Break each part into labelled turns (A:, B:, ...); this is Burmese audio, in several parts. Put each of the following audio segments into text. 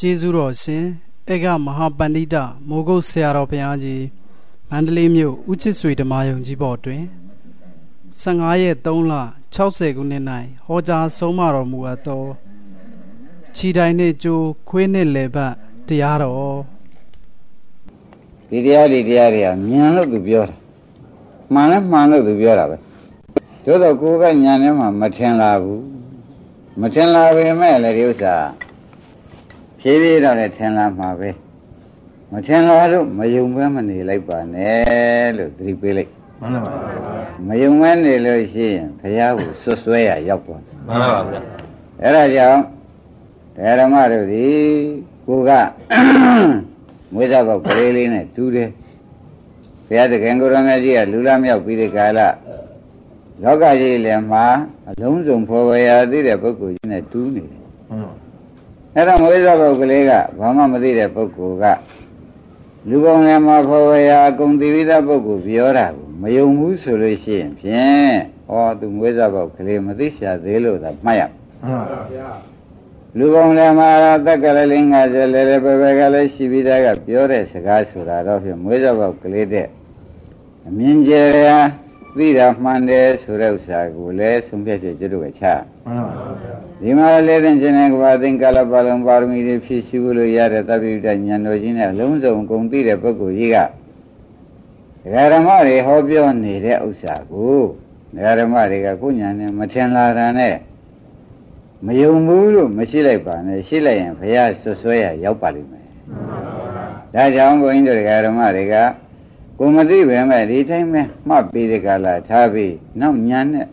A: ကျေးဇူးတော်ရှင်ဧကမဟာပန္တိတမိုးကုတ်ဆရာတော်ဘုရားကြီးမန္တလေးမြို့ဦးချစ်ဆွေဓမ္မယုံကြီးဘော်တွင်15ရက်3လ60ခုနှစ်၌ဟောကြားဆုံးမတော်မူအပ်သောခြိတိုင်နှင့်ကြိုးခွေးနှင့်လေပတ်တရားတော်
B: ဒီတရားဒီတရားတွေကမြန်လို့သူပြောတာမှန်လဲမှန်လို့သူပြောတာပဲတို့တော့ကိုယ်ကညာထဲမှာမထင်လာဘူးမထင်လာပေမဲ့လည်းဒီဥစ္စာ ဖြည်းဖြည်းတော့လည်းထင်လာမှာပဲမထင်လာလို့မယုံမဲမနေလိုက်ပါနဲ့လို့သတိပေးလိုက်မှန်ပါပါမယုံမဲနေလို့ရှိရင်ဘုရားကိုဆွဆွဲရရောက်သွားမှန်ပါပါဗျာအဲ့ဒါကြောင့်ဓမ္မတို့ဒီကိုကမွေးစားပေါက်ကလေးလေးနဲ့တူးတယ်ဘုရားတခင်ကိုရမကြီးကလူလာမြောက်ပြီးဒီကာလလောကကြီးလည်းမှာအလုံးစုံဖော်ဝေရသိတဲ့ပုဂ္ဂိုလ်ကြီးနဲ့တူးနေတယ် အဲ့တော့မဝိဇ္ဇပုဂ္ဂလေးကဘာမှမသိတဲ့ပုဂ္ဂိုလ်ကလူကောင်းလည်းမှာဖော်ဝေရအကုန်သိပြီးသားပုဂ္ဂိုလ်ပြောတာကိုမယုံဘူးဆိုလို့ရှိရင်ဖြင့်ဩသူမဝိဇ္ဇပုဂ္ဂလေးမသိရှာသေးလို့သာမှတ်ရမှန်ပါဗျာလူကောင်းလည်းမှာတက်ကလေးလေး50လဲလဲပဲပဲကလည်းရှိပြီးသားကပြောတဲ့စကားဆိုတာတော့ဖြင့်မဝိဇ္ဇပုဂ္ဂလေးတဲ့အမြင်ကျယ်ရာသိတာမှန်တယ်ဆိုတဲ့ဥစ္စာကိုလည်းဆုံးဖြတ်ချက်ကျွတ်ကချမှန်ပါပါဗျာ ဒီမှာလည်းသင်ခြင်းနဲ့ကဘာသင်္ကလပလုံးပါရမီတွေဖြည့်ရှင်းလို့ရတဲ့သဗ္ဗိတဉာဏ်တော်ကြီးနဲ့လုံးစုံကုန်သိတဲ့ပုဂ္ဂိုလ်ကြီးကဒကာဓမ္မတွေဟောပြောနေတဲ့ဥစ္စာကိုဒကာဓမ္မတွေကကိုညာနဲ့မထင်လာတာနဲ့မယုံဘူးလို့မရှိလိုက်ပါနဲ့ရှိလိုက်ရင်ဘုရားဆွဆွဲရရောက်ပါလိမ့်မယ်ဒါကြောင့်ဘုန်းကြီးတို့ဒကာဓမ္မတွေကကိုမသိပဲမဲ့ဒီတိုင်းပဲမှတ်ပြီးဒီကလာထားပြီးနောက်ညာနဲ့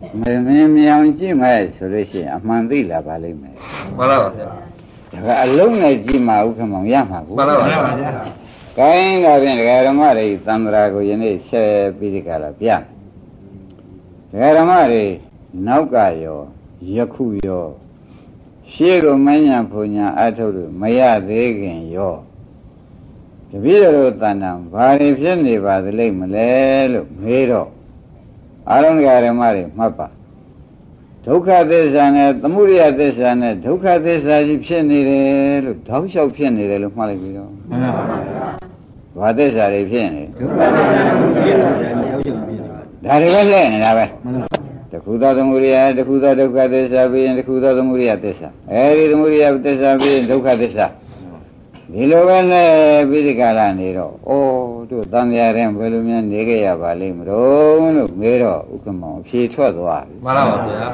B: မမင်းမြောင်ကြည့်မဲ့ဆိုလို့ရှိရင်အမှန်သိလာပါလိမ့်မယ်
C: မှန်ပါပါဗျာ
B: ဒါကအလုံးနဲ့ကြည့်မှဥက္ကမောင်ရမှာကို
C: မှန်ပါပါဗျာ
B: ကိုင်းဒါဖြင့်ဒကာဓမ္မတွေသံဃာကိုယနေ့ဆက်ပြီးဒီကလာပြဒကာဓမ္မတွေနောက်ကရောယခုရောရှေးကမညာဘုံညာအထုတ်လို့မရသေးခင်ရောတပည့်တော်တဏ္ဍာဘာတွေဖြစ်နေပါသလိမ့်မလဲလို့မေးတော့ အာရုံဓမ္မတွေမှတ်ပါဒုက္ခသစ္စာနဲ့သမုဒယသစ္စာနဲ့ဒုက္ခသစ္စာကြီးဖြစ်နေတယ်လို့တောက်လျှောက်ဖြစ်နေတယ်လို့မှတ်လိုက်ပြီးတော့မှန်ပါပါဘာသစ္စာတွေဖြစ်နေဒုက္ခသစ္စာဖြစ်နေတယ်တောက်လျှောက်ဖြစ်နေဒါတွေပဲလက်နေတာပဲမှန်ပါတခုသောသမုဒယတခုသောဒုက္ခသစ္စာပြီးရင်တခုသောသမုဒယသစ္စာအဲဒီသမုဒယသစ္စာပြီးရင်ဒုက္ခသစ္စာ ဒီလိုပဲနဲ့ပြီးဒီကလာနေတော့အိုးတို့တန်မြာရင်ဘယ်လိုများနေခဲ့ရပါလိမ့်မလို့လို့မေးတော့ဥက္ကမောင်ဖြေထွက်သွားပြီ
C: မှန်ပါပါဗျာ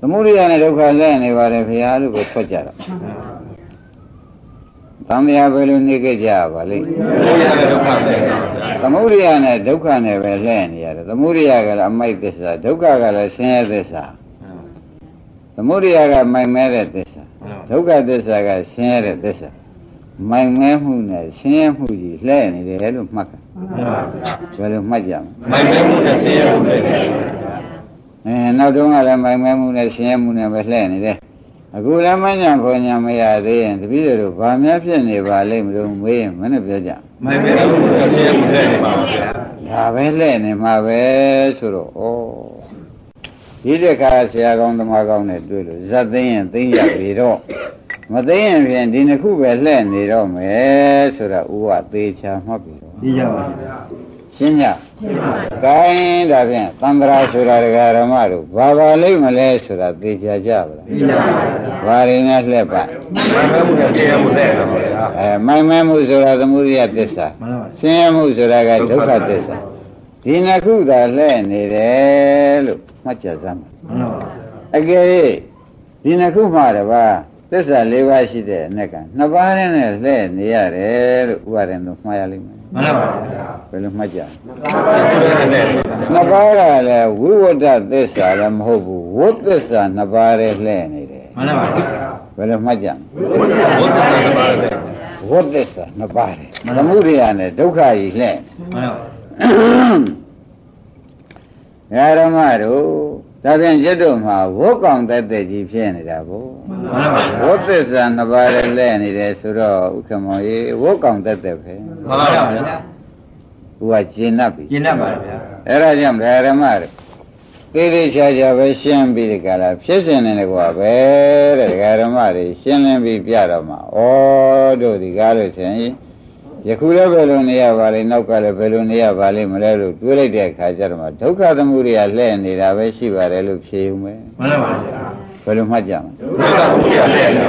B: သမုဒိယနဲ့ဒုက္ခလဲနေပါတယ်ဘုရားလို့ပဲထွက်ကြတော့တန်မြာဘယ်လိုနေခဲ့ကြပါလိမ့်သမုဒိယနဲ့ဒုက္ခနဲ့ပဲလဲနေရတယ်သမုဒိယကလည်းအမိုက်သစ္စာဒုက္ခကလည်းဆင်းရဲသစ္စာသမုဒိယကမိုင်မဲတဲ့သစ္စာ ဒုက္ခသစ္စာကဆင်းရဲတဲ့သစ္စာမိုင်မဲမှုနဲ့ဆင်းရဲမှုကြီးလှဲ့နေတယ်လို့မှတ်တာဘယ်လိုမှတ်ကြမ
C: လဲမိုင်မဲမှုနဲ့ဆင်းရဲမှုနဲ့
B: အဲနောက်တုန်းကလည်းမိုင်မဲမှုနဲ့ဆင်းရဲမှုနဲ့ပဲလှဲ့နေတယ်အခုလည်းမညာခေါ်ညာမရသေးရင်တပည့်တို့ဘာများဖြစ်နေပါလိမ့်မလို့မေးရင်မနဲ့ပြောကြ
C: မိုင်မဲမှုနဲ့ဆင်းရဲမှုလှဲ့နေပါပါဗျာ
B: ဒါပဲလှဲ့နေမှာပဲဆိုတော့ဩ ဒီတခါဆရာကောင်းသမားကောင်းနဲ့တွေ့လို့ဇတ်သိရင်သိရပြီတော့မသိရင်ဖြင့်ဒီနှစ်ခုပဲလှည့်နေတော့မယ်ဆိုတာဥဝသေးချာမှတ်ပြီတော့
C: သိကြပါဗျာ
B: ရှင်းကြကိုင်းဒါဖြင့်သံဃာဆိုတာဒကာရမတို့ဘာပါလိမ့်မလဲဆိုတာသိကြကြပါလားသိကြပါဗျာဘာရင်းနဲ့လှည့်ပါ
C: မိုင်မဲမှုနဲ့ဆင်းရဲမှုလှည့်ပါဗျာ
B: အဲမိုင်မဲမှုဆိုတာသမုဒိယသစ္စာဆင်းရဲမှုဆိုတာကဒုက္ခသစ္စာဒီနှစ်ခုသာလှည့်နေတယ်လို့ မှတ်ကြစမ်းပါအကယ်၍ဒီနှစ်ခုမှတပါးသစ္စာ၄ပါးရှိတဲ့အ ਨੇ ကနှစ်ပါးနဲ့လှည့်နေရတယ်လို့ဥပါဒံတို့မှားရလိမ့်မယ်
C: မှန်ပါဗျာ
B: ဘယ်လိုမှတ်ကြနှစ်ပါးကလည်းဝိဝတ္တသစ္စာလည်းမဟုတ်ဘူးဝိသစ္စာနှစ်ပါးနဲ့လှည့်နေတယ်
C: မှန်ပါဗျာ
B: ဘယ်လိုမှတ်ကြ
C: ဝိသစ္စာနှစ်ပါးနဲ့
B: ဝိသစ္စာနှစ်ပါးနဲ့သမုဒိယနဲ့ဒုက္ခကြီးလှည့်မှန်ပါ ဓမ္မတို့ဒါပြန်จิตတို့မှာဝတ်ကောင်တက်တဲ့ကြီးဖြစ်နေတာဘို့ဝတ်သစ္စာနှစ်ပါးလည်းလဲနေတယ်ဆိုတော့ဥက္ကမောရေဝတ်ကောင်တက်တဲ့ပဲ
C: မှန်ပါဗျာ
B: သူကကျင်납ပြီ
C: ကျင်납ပါဗျာ
B: အဲ့ဒါကြောင့်ဓမ္မတွေဒ သေးသေးချာချာပဲရှင်းပြီးဒီကလာဖြစ်စဉ်နေတယ်ကွာပဲတဲ့ဒကာဓမ္မတွေရှင်းလင်းပြီးပြတော့မှာဩတို့ဒီကားလို့ဆိုရင် ယခုလည်းဘယ်လိုနေရပါလဲနောက်ကလည်းဘယ်လိုနေရပါလဲမလဲလို့တွေးလိုက်တဲ့အခါကျတော့မှဒုက္ခသမှုတွေကလှည့်နေတာပဲရှိပါတယ်လို့ဖြေဦးမယ်
C: မှန်ပါဗျာ
B: ဘယ်လိုမှတ်ကြမလဲ
C: ဒုက္ခကိုပြရတယ်ဗျာ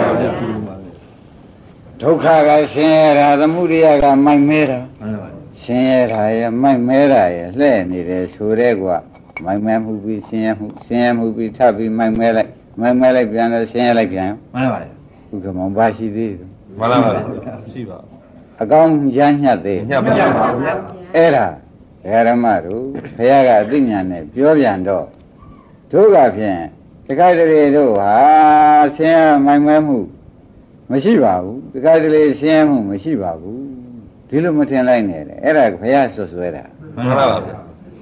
B: ဒုက္ခကဆင်းရဲတာသမှုတွေကမိုက်မဲတာ
C: မှန်ပါ
B: ဆင်းရဲတာရဲ့မိုက်မဲတာရဲ့လှည့်နေတယ်ဆိုတဲ့ကွာမိုက်မဲမှုပြီးဆင်းရဲမှုဆင်းရဲမှုပြီးထပ်ပြီးမိုက်မဲလိုက်မိုက်မဲလိုက်ပြန်တော့ဆင်းရဲလိုက်ပြန်
C: မှန်ပါဗျာ
B: ဥက္ကမောင်ဘာရှိသေးလဲ
C: မှန်ပါဗျာရှိပါ
B: အကောင်းရညှက်သေး
C: ညပါဗျာ
B: အဲ့ဒါဓမ္မတို့ဘုရားကအသိဉာဏ်နဲ့ပြောပြန်တော့တို့ကဖြင့်တခါတလေတို့ဟာဆင်းရဲမိုက်မဲမှု မရှိပါဘူးတခါတလေဆင်းရဲမှုမရှိပါဘူးဒီလိုမထင်လိုက်နဲ့လေအဲ့ဒါဘုရားဆွဆွဲတာ
C: မှန်ပါဗျာ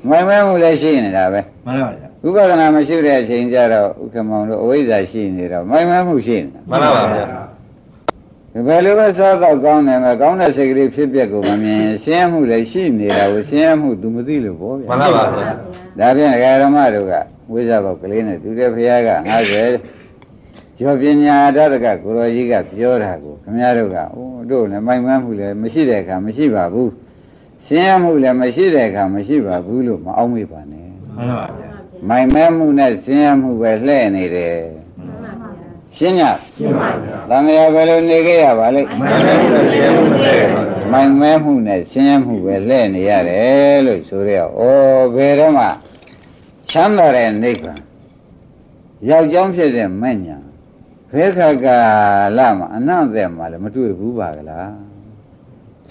B: မိုက်မဲမှုလည်းရှိနေတာပဲ
C: မှန်ပါဗျာ
B: ဥပဒနာမရှိတဲ့အချိန်ကျတော့ဥက္ကမောင်တို့အဝိဇ္ဇာရှိနေတော့မိုက်မဲမှုရှိနေတာ
C: မှန်ပါဗျာ
B: ဘယ်လိုပဲစားတော့ကောင်းတယ်မကောင်းတဲ့စိတ်ကလေးဖြစ်ပျက်ကိုမမြင်ရင်ရှင်းမှုလည်းရှိနေတာကိုရှင်းမှု तू မသိလို့ပေါ့ဗျာ
C: မှန်ပါဗျာ
B: ဒါဖြင့်ဒကာရမတို့ကဝိဇ္ဇာဘောက်ကလေးနဲ့သူတဲ့ဖရာက50ကျော်ပညာတတ်ကကိုရောကြီးကပြောတာကိုခမည်းတော်ကအိုးတို့လည်းမိုက်မှန်းမှုလည်းမရှိတဲ့အခါမရှိပါဘူးရှင်းရမှုလည်းမရှိတဲ့အခါမရှိပါဘူးလို့မအောင်မေ့ပါနဲ့
C: မှန်ပါဗျာ
B: မိုင်မဲမှုနဲ့ရှင်းရမှုပဲလှည့်နေတယ် ရှင်းည
C: ရှင်းပါဗျာ
B: တန်လျာဘယ်လိုနေခဲ့ရပါလိမ့်
C: မှန်ပါဗျာရှင်းမှုနဲ့
B: မိုင်မဲမှုနဲ့ရှင်းရမှုပဲလှည့်နေရတယ်လို့ဆိုရဩဘယ်တော့မှချမ်းသာတဲ့နိဗ္ဗာန်ယောက်ျောင်းဖြစ်တဲ့မဲ့ညာဘယ်ခါကလာမှာအနန္တမှာလည်းမတွေ့ဘူးပါကလား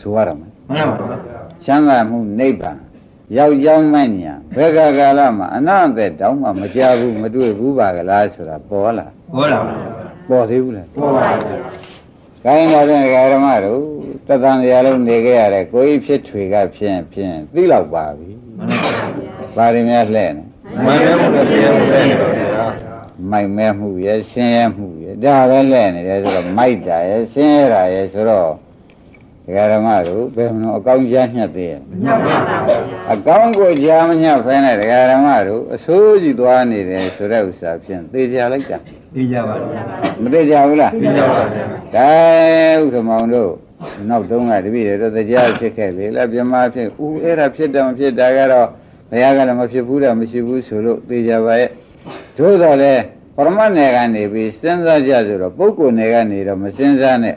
B: ဆိုရတော့မယ်
C: မှန်ပါဗျာ
B: ချမ်းသာမှုနိဗ္ဗာန်ယောက်ျောင်းမဲ့ညာဘယ်ခါကလာမှာအနန္တတောင်းမှမကြဘူးမတွေ့ဘူးပါကလားဆိုတာပေါ်လာ
C: ဟောတာဗျာ
B: ပေါ်သေးဘူးလား
C: ဟောပါဗျာ
B: ခိုင်းလာတဲ့ဓမ္မတို့တသံတရားလုံးနေခဲ့ရတဲ့ကိုကြီးဖြစ်ထွေကဖြင့်ဖြင့်သိလောက်ပါပြီ
C: မှန်ပါဗျာ
B: ဘာတွေများလှဲ့နေ
C: မှန်ပါဗျာရှင်းမှုနဲ့ဗျာ
B: မိုက်မဲမှုရဲ့ဆင်းရဲမှုရဲ့ဒါပဲလှဲ့နေတယ်ဆိုတော့မိုက်တာရဲ့ဆင်းရဲတာရဲ့ဆိုတော့ ဓမ္မတို့ဘယ်မလို့အကောင်းကြားညှက်သေးရဲ့
C: ညပါဗျာ
B: အကောင်းကိုကြားမညှက်ဖဲနဲ့ဓမ္မတို့အဆိုးကြီးသွားနေတယ်ဆိုတဲ့ဥစ္စာဖြင့်သိကြလိုက်တာ
C: သိကြပါဗျာ
B: မသိကြဘူးလား
C: သိကြပါဗျာ
B: ဒါဥက္ကမောင်တို့နောက်တုန်းကတပည့်တွေတော့တရားဖြစ်ခဲ့လေလားပြမဖြစ်ဦးအဲ့ဒါဖြစ်တယ်မဖြစ်တာကတော့ဘုရားကလည်းမဖြစ်ဘူးတော့မရှိဘူးဆိုလို့သိကြပါရဲ့တို့တော့လေပရမတ်နယ်ကနေပြီးစဉ်းစားကြဆိုတော့ပုဂ္ဂိုလ်နယ်ကနေတော့မစဉ်းစားနဲ့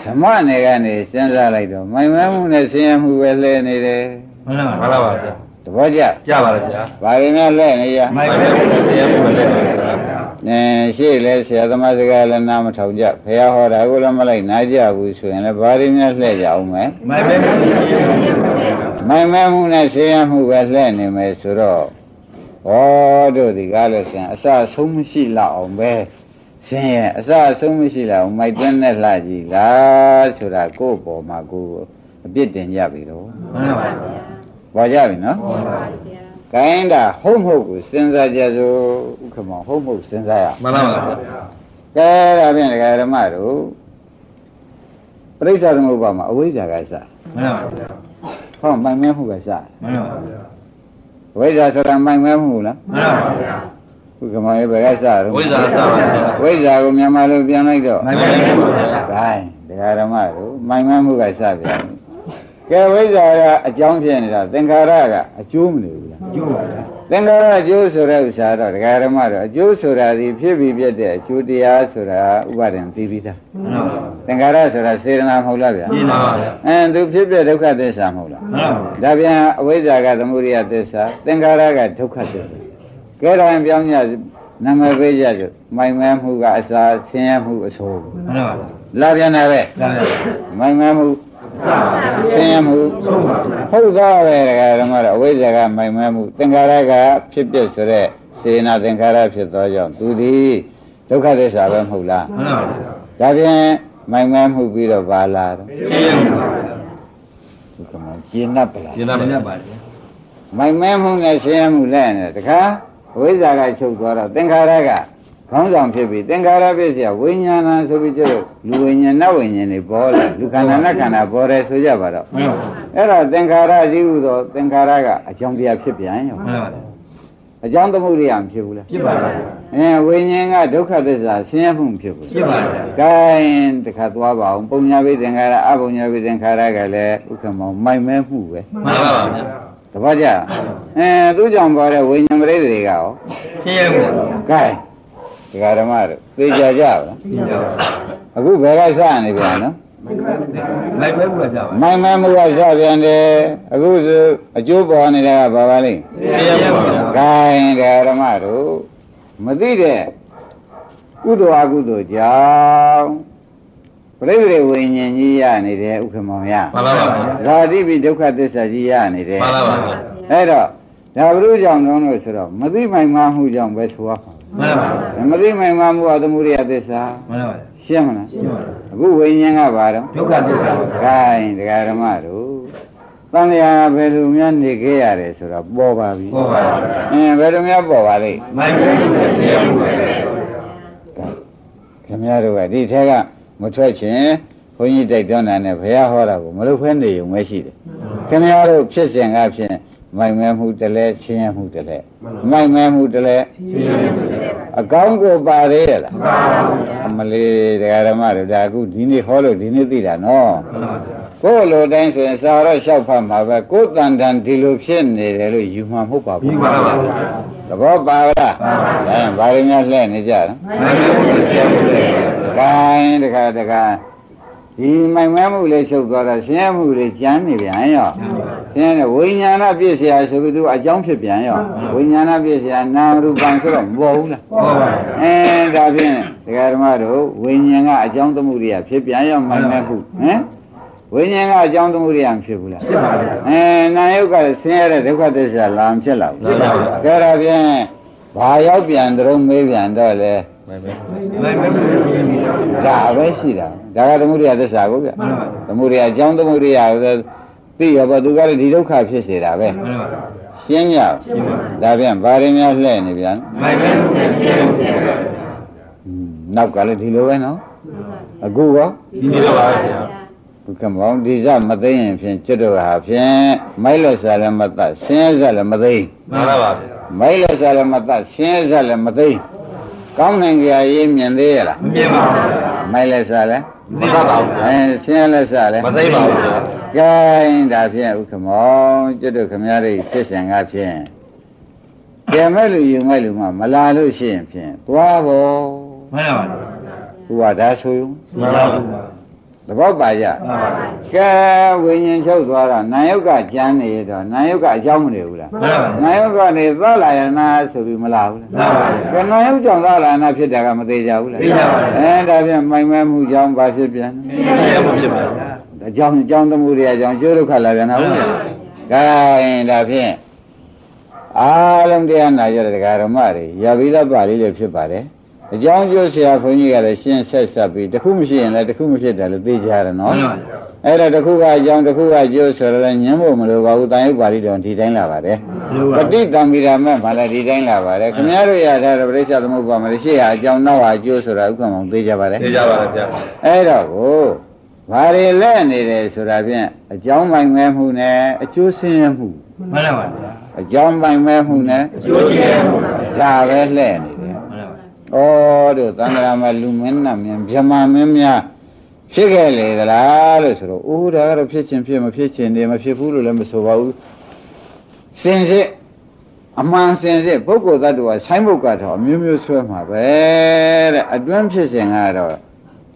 B: ဓမ္မနယ်ကနေစဉ်းစားလိုက်တော့မိုင်မဲမှုနဲ့ဆင်းရဲမှုပဲလဲနေတယ်
C: မှန်ပါမှန်ပါဗျာ
B: တပည့်ကြ
C: ကြပါလားဗျာ
B: ဘာတွေများလဲနေရ
C: မိုက်ပဲရှင်းမှုနဲ့ဗျာ
B: အဲရှေ့လဲဆရာသမားစကားလည်းနားမထောင်ကြဘုရားဟောတာကိုလည်းမလိုက်နားကြဘူးဆိုရင်လည်းဘာတွေများလှည့်ကြအောင်မယ်
C: မိုက်ပဲရှင်းမှုနဲ့ဗျာ
B: မိုင်မဲမှုနဲ့ဆေးရမှုပဲလှည့်နေမယ်ဆိုတော့ဩတို့ဒီကားလို့ဆိုရင်အစဆုံးမရှိလောက်အောင်ပဲဆ င်းရဲအစဆုံးမရှိလောက်အောင်မိုက်တွင်းနဲ့လှကြည့်လားဆိုတာကိုယ့်ပေါ်မှာကိုယ်အပြစ်တင်ကြပြီတော့
C: မှန်ပါဗျာ
B: ပေါ်ကြပြီနော်ကိုင်းတာဟုတ်မဟုတ်ကိုစဉ်းစားကြစို့ဥက္ကမောဟုတ်မဟုတ်စဉ်းစားရအောင်
C: မှန်ပါဗျာ
B: ကဲဒါဖြင့်ဒကာဓမ္မတို့ပရိစ္ဆာသမုပ္ပါမှာအဝိဇ္ဇာကစ
C: မှန်ပါဗျာ
B: ဟောမိုင်မဲမှုကစ
C: မှန်ပါဗျာ
B: အဝိဇ္ဇာဆိုတာမိုင်မဲမှုလား
C: မှန်ပါဗျာ
B: ဥက္ကမရေဘယ်ကစတော့
C: ဝိဇ္ဇာစပါဗျာ
B: ဝိဇ္ဇာကိုမြန်မာလိုပြန်လိုက်တော့
C: မိုက်ပဲရှင်းမှုနဲ့ဗျာ
B: ဂိုင်းဒကာဓမ္မတို့မိုင်မဲမှုကစပြန်ပြီကဲဝိဇ္ဇာကအကြောင်းဖြစ်နေတာသင်္ခါရကအကျိုးမနေဘူးလား
C: ကျိုးပါဗျာ
B: သင်္ခါရအကျိုးဆိုတဲ့ဥစ္စာတော့ဒကာဓမ္မတို့အကျိုးဆိုတာဒီဖြစ်ပြီးပြတဲ့အကျိုးတရားဆိုတာဥပါဒံသိပြီးသား
C: မှန်ပါဗျာ
B: သင်္ခါရဆိုတာစေတနာမဟုတ်လားဗျာ
C: ရှင်းပါဗျာ
B: အဲသူဖြစ်ပြဒုက္ခသစ္စာမဟုတ်လား
C: မှန်ပါဗျာ
B: ဒါပြန်အဝိဇ္ဇာကသမုဒိယသစ္စာသင်္ခါရကဒုက္ခသစ္စာ ကဲဒါရင်ပြောင်းကြနာမည်ပေးကြစို့မိုင်မဲမှုကအစာဆင်းရဲမှုအဆိုး
C: မှန်ပါဗျာ
B: လာပြန်တယ်ပဲ
C: ဒါဗျာ
B: မိုင်မဲမှုဆင်းရဲမှုဟုတ်သားပဲဒကာဓမ္မတော့အဝိဇ္ဇာကမိုင်မဲမှုသင်္ခါရကဖြစ်ပြဆိုတဲ့စေနာသင်္ခါရဖြစ်သောကြောင့်သူသည်ဒုက္ခသစ္စာပဲမဟုတ်လား
C: မှန်ပါဗျာ
B: ဒါပြန်မိုင်မဲမှုပြီးတော့ပါလာတော့
C: ရှင်းမှုပါဗျာ
B: ဒီကမှာကျင်း납ပလား
C: ရှင်းပါဗျာပါဗျာ
B: မိုင်မဲမှုနဲ့ဆင်းရဲမှုလဲနေတယ် တခါဝိဇ္ဇာကချုပ်သွားတော့သင်္ခါရကခေါင်းဆောင်ဖြစ်ပြီးသင်္ခါရဖြစ်เสียဝိညာဏဆိုပြီးကျတော့လူဝိညာဏနတ်ဝိညာဉ်တွေပေါ်လာလူခန္ဓာနတ်ခန္ဓာပေါ်တယ်ဆိုကြပါတော့
C: မှန်ပါဗျာ
B: အဲ့တော့သင်္ခါရရှိဟုသောသင်္ခါရကအကြောင်းတရားဖြစ်ပြန်ရော
C: မှန်ပါဗျာ
B: အကြောင်းသမှုရိယမဖြစ်ဘူးလား
C: ဖြစ်ပါဗျာ
B: အဲဝိညာဉ်ကဒုက္ခသစ္စာဆင်းရဲမှုမဖြစ်ဘူး
C: ဖြစ်ပါဗျာ
B: ကဲတခါသွားပါအောင်ပုံညာဝိသင်္ခါရအပုံညာဝိသင်္ခါရကလည်းဥက္ကမောင်မိုက်မဲမှုပဲ
C: မှန်ပါပါဗျာ
B: တပတ်ကြအဲသူကြောင့်ပေါ်တဲ့ဝိညာဉ်ပရိသေတွေကရော
C: ရှင်းရမှု
B: ကဲဒကာဓမ္မတို့သိကြကြပါလား
C: ဖြစ်ပါ
B: အခုဘယ်ကစနေပြန်နော်
C: လိုက်ပဲဘူးဗျာ
B: မိုင်မဲမှုကစပြန်တယ်အခုဆိုအကျိုးပေါ်နေတာကဘာပါလိမ့်
C: ရှင်းရမှုဗျာ
B: ဂိုင်းဒကာဓမ္မတို့မသိတဲ့ကုသိုလ်အကုသိုလ်ကြောင့် ပရိသေဝိညာဉ်ကြီးရနေတယ်ဥက္ကမောင်ရ
C: မှန်ပါပါဗျာ
B: ဇာတိပိဒုက္ခသစ္စာကြီးရနေတယ်
C: မှန်ပါပါဗျာ
B: အဲ့တော့ဒါဘုရုကြောင့်တုံးလို့ဆိုတော့မသိမိုင်မှမှုကြောင့်ပဲဆိုရမှာ
C: မှန်ပါပါ
B: မသိမိုင်မှမှုကသမုဒိယသစ္စာ
C: မှန်ပါပါ
B: ရှင်းမလား
C: ရှင်းပါပါ
B: အခုဝိညာဉ်ကဘာတော့
C: ဒုက္ခသစ္စာပါ
B: ဂိုင်းတရားဓမ္မတို့တန်လျာဘယ်လိုများနေခဲ့ရတယ်ဆိုတော့ပေါ်ပါပြီ
C: ဟုတ်ပါပါ
B: အင်းဘယ်လိုများပေါ်ပါလိမ့်
C: မိုက်ပဲဘူးရှင်းရမှုပဲ
B: ခင်ဗျားတို့ကဒီထဲက မထွက်ချင်းဘုန်းကြီးတိုက်တွန်းတာနဲ့ဘုရားဟောတာကိုမလုပ်ဖဲနေုံပဲရှိတယ်ခင်ဗျားတို့ဖြစ်စဉ်ကဖြင့်မိုင်မဲမှုတလဲချင်းရမှုတလဲမိုင်မဲမှုတလဲ
C: ရှင်းရမှုပဲ
B: အကောင်းကိုပါသေးရလား
C: မှန်ပါပါ
B: အမလေးတရားဓမ္မတို့ဒါအခုဒီနေ့ဟောလို့ဒီနေ့သိတာနော်
C: မှန်ပါပါ
B: ကိုယ်လိုတိုင်းဆိုရင်စာရောလျှောက်ဖတ်မှာပဲကိုယ်တန်တန်ဒီလိုဖြစ်နေတယ်လို့ယူမှမဟုတ်ပါဘူး
C: မှန်ပါပါ
B: သဘောပါလားအဲဘာရင်းများလှည့်နေကြတာ
C: မိုက်ပဲဘူးရှင်းရမှုပဲ
B: ကိုင်းတခါတခါဒီမိုင်မဲမှုလေးချုပ်သွားတာဆင်းရဲမှုလေးကျမ်းနေပြန်ရောဆင်းရဲဝိညာဏပြည့်စရာဆိုပြီးသူအကြောင်းဖြစ်ပြန်ရောဝိညာဏပြည့်စရာနာမ်ရူပံဆိုတော့မပေါ်ဘူးလား
C: ဟုတ်ပါ
B: အဲဒါဖြင့်ဒကာဓမ္မတို့ဝိညာဉ်ကအကြောင်းသမှုရိယဖြစ်ပြန်ရောမိုင်မဲမှုဟမ်ဝိညာဉ်ကအကြောင်းသမှုရိယမဖြစ်ဘူးလား
C: ဖြစ်ပါဗျာ
B: အဲနာယုတ်ကဆင်းရဲတဲ့ဒုက္ခသစ္စာလာမဖြစ်လာဘူး
C: ဖြစ်ပါဘူး
B: ကဲဒါဖြင့်ဘာရောက်ပြန်တုံးမေးပြန်တော့လေ
C: မိုက်ပဲမိုက်ပဲဘူးရှင်းရမှုပဲ
B: ဒါပဲရှိတာဒါကသမုဒိယသစ္စာကိုဗျ
C: မှန်ပါပါ
B: သမုဒိယအကြောင်းသမုဒိယဆိုသိရပါသူကလည်းဒီဒုက္ခဖြစ်စေတာပဲ
C: မှန်ပါပါ
B: ရှင်းကြဒါဖြင့်ဘာရင်းများလှည့်နေပြန်
C: မိုက်ပဲဘူးရှင်းရမှုပဲ
B: ဟွန်းနောက်ကလည်းဒီလိုပဲနော်အခုရော
C: ဒီလိုပါဗျာ
B: ဘုကမောင်ဒီစမသိရင်ဖြင့်ကျွတ်တော့ဟာဖြင့်မိုက်လက်စားလည်းမတတ်ဆင်းရဲစားလည်းမသိ
C: မှန်ပါပါဗျာ
B: မိုက်လက်စားလည်းမတတ်ဆင်းရဲစားလည်းမသိ ကောင်းနိုင်ကြရေးမြင်သေးရလား
C: မမြင်ပါဘူးဗျာ
B: မိုက်လက်စားလည်း
C: မသိပါဘူးဗျာ
B: အဲဆင်းရဲလက်စားလည်း
C: မသိပါဘူးဗျာ
B: ကဲဒါဖြင့်ဥက္ကမောင်ကျွတ်တို့ခမရတို့ဖြစ်စဉ်ကဖြင့်ကြံမဲ့လူယူမဲ့လူမှမလာလို့ရှိရင်ဖြင့်သွားဖို့
C: မှန်ပါပါ
B: ဘုရားဒါဆိုရင်
C: မှန်ပါဘူးဗျာ
B: သဘောပါကြ
C: မှန်ပါပါ
B: ကဲဝိညာဉ်ချုပ်သွားတာနာယုတ်ကကျမ်းနေတော့နာယုတ်ကအကြောင်းမနေဘူးလား
C: မှန်ပါပါ
B: နာယုတ်ကနေသလာယနာဆိုပြီးမလာဘူးလား
C: မှန်ပါပါ
B: ကဲနာယုတ်ကြောင့်သလာယနာဖြစ်တာကမသေးကြဘူးလား
C: သိကြပါဘူး
B: အဲဒါဖြင့်မိုင်မဲမှုကြောင့်ဘာဖြစ်ပြန်
C: ရှင်းရမှုဖြစ်ပါဗျာ
B: အကြောင်းအကြောင်းသမှုတွေအကြောင်းကျိုးဒုက္ခလာပြန်တာဟုတ်လားကဲဒါဖြင့်အားလုံးတရားနာရတဲ့ဒကာဓမ္မတွေရပိသပါဠိလေးဖြစ်ပါတယ် အကြောင်းကျိုးဆရာခွန်ကြီးကလည်းရှင်းဆက်ဆက်ပြီးတခုမရှိရင်လည်းတခုမဖြစ်တယ်လို့သိကြရတယ်နော်
C: မှန်ပါပါ
B: အဲ့ဒါတစ်ခုကအကြောင်းတစ်ခုကကျိုးဆိုတော့လည်းညှင်းဖို့မလိုပါဘူးတန်ရုပ်ပါဠိတော်ဒီတိုင်းလာပါတယ်ပဋိတံမိရာမဲ့မှလည်းဒီတိုင်းလာပါတယ်ခင်ဗျားတို့ရထားတဲ့ပရိစ္ဆေသမုပ္ပါမလို့ရှိရအကြောင်းနောက်ဟာကျိုးဆိုတာဥက္ကမောင်သိကြပါတယ်
C: သိကြပါလားဗျာ
B: အဲ့တော့ကိုဘာတွေလဲနေတယ်ဆိုတာဖြင့်အကြောင်းပိုင်မဲမှုနဲ့အကျိုးဆင်းရဲမှု
C: မှန်ပါပါဗျာ
B: အကြောင်းပိုင်မဲမှုနဲ့
C: အကျိုးရှိရမှုပါဗျာ
B: ဒါပဲလှဲ့နေတယ်
C: မှန်ပါပါ။
B: ဩတို့သံဃာမှာလူမင်းနာမြင်ဗြဟ္မာမင်းများဖြစ်ခဲ့လေသလားလို့ဆိုတော့အိုးဒါကတော့ဖြစ်ချင်းဖြစ်မဖြစ်ချင်းနေမဖြစ်ဘူးလို့လည်းမဆိုပါဘူး။စင်စစ်အမှန်စင်စစ်ပုဂ္ဂိုလ်သတ္တဝါဆိုင်းဘုတ်ကတော့အမျိုးမျိုးဆွဲမှာပဲတဲ့အတွင်းဖြစ်စဉ်ကတော့